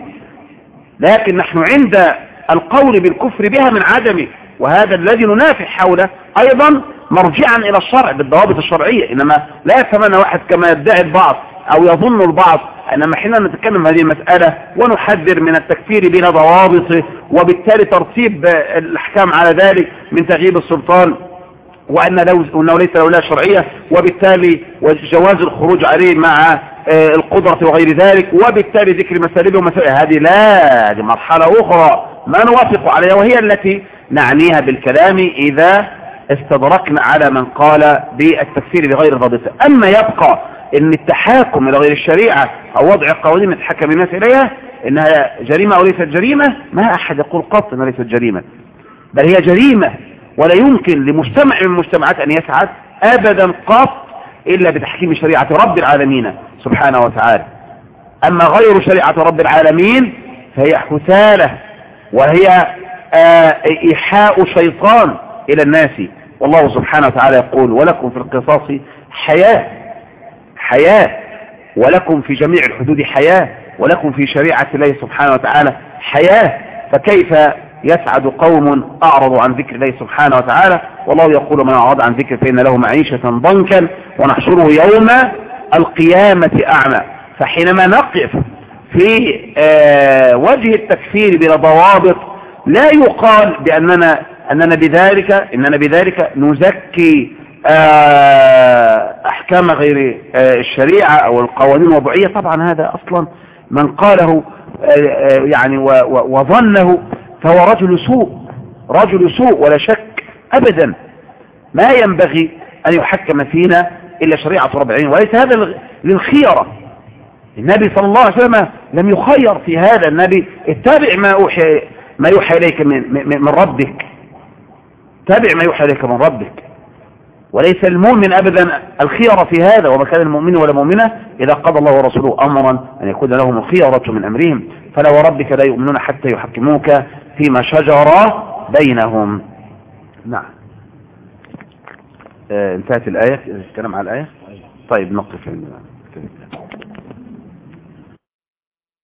لكن نحن عند القول بالكفر بها من عدمه وهذا الذي ننافح حوله أيضا مرجعا إلى الشرع بالضوابط الشرعية. إنما لا يفهمنا واحد كما يدعي البعض أو يظن البعض إنما حين نتكلم هذه المسألة ونحذر من التكفير بين ضوابطه وبالتالي ترتيب الأحكام على ذلك من تغييب السلطان وأن لو أنه ليس له لا شرعية وبالتالي جواز الخروج عليه مع القدرة وغير ذلك وبالتالي ذكر مسالبه ومسائل. هذه لا هذه مرحلة أخرى ما نوافق عليها وهي التي نعنيها بالكلام إذا استدركنا على من قال بالتكفير بغير ضابطه أما يبقى إن التحاكم إلى غير الشريعة أو وضع قوانين يتحكم الناس إليها إنها جريمة أو ليست جريمة ما أحد يقول قط إنها ليست جريمة. بل هي جريمة ولا يمكن لمجتمع من المجتمعات أن يسعد ابدا قط إلا بتحكيم شريعة رب العالمين سبحانه وتعالى. أما غير شريعة رب العالمين فهي حثالة وهي آه إيحاء شيطان إلى الناس. والله سبحانه وتعالى يقول ولكم في القصاص حياة. حياة ولكم في جميع الحدود حياة ولكم في شريعة الله سبحانه وتعالى حياة فكيف يسعد قوم أعرضوا عن ذكر الله سبحانه وتعالى؟ والله يقول من أعرض عن ذكر فإن له معيشة ضنكا ونحشره يوم القيامة أعمى. فحينما نقف في آه وجه التكفير بلا ضوابط لا يقال بأننا أننا بذلك إننا بذلك نزكي أحكام غير الشريعة أو القوانين الوضعية. طبعا هذا أصلا من قاله يعني وظنه فهو رجل سوء رجل سوء ولا شك أبدا. ما ينبغي أن يحكم فينا إلا شريعة رب العالمين وليس هذا للخيرة. النبي صلى الله عليه وسلم لم يخير في هذا. النبي اتبع ما أوحي ما يوحى إليك من, من ربك. تابع ما يوحى إليك من ربك. وليس المؤمن أبدا الخيرة في هذا وما كان المؤمن ولا مؤمنة إذا قضى الله ورسوله أمرا أن يكون لهم الخيرة من أمرهم. فلا وربك لا يؤمنون حتى يحكموك فيما شجر بينهم. نعم. آه انتهت الآية؟ الكلام على الآية؟ طيب نقف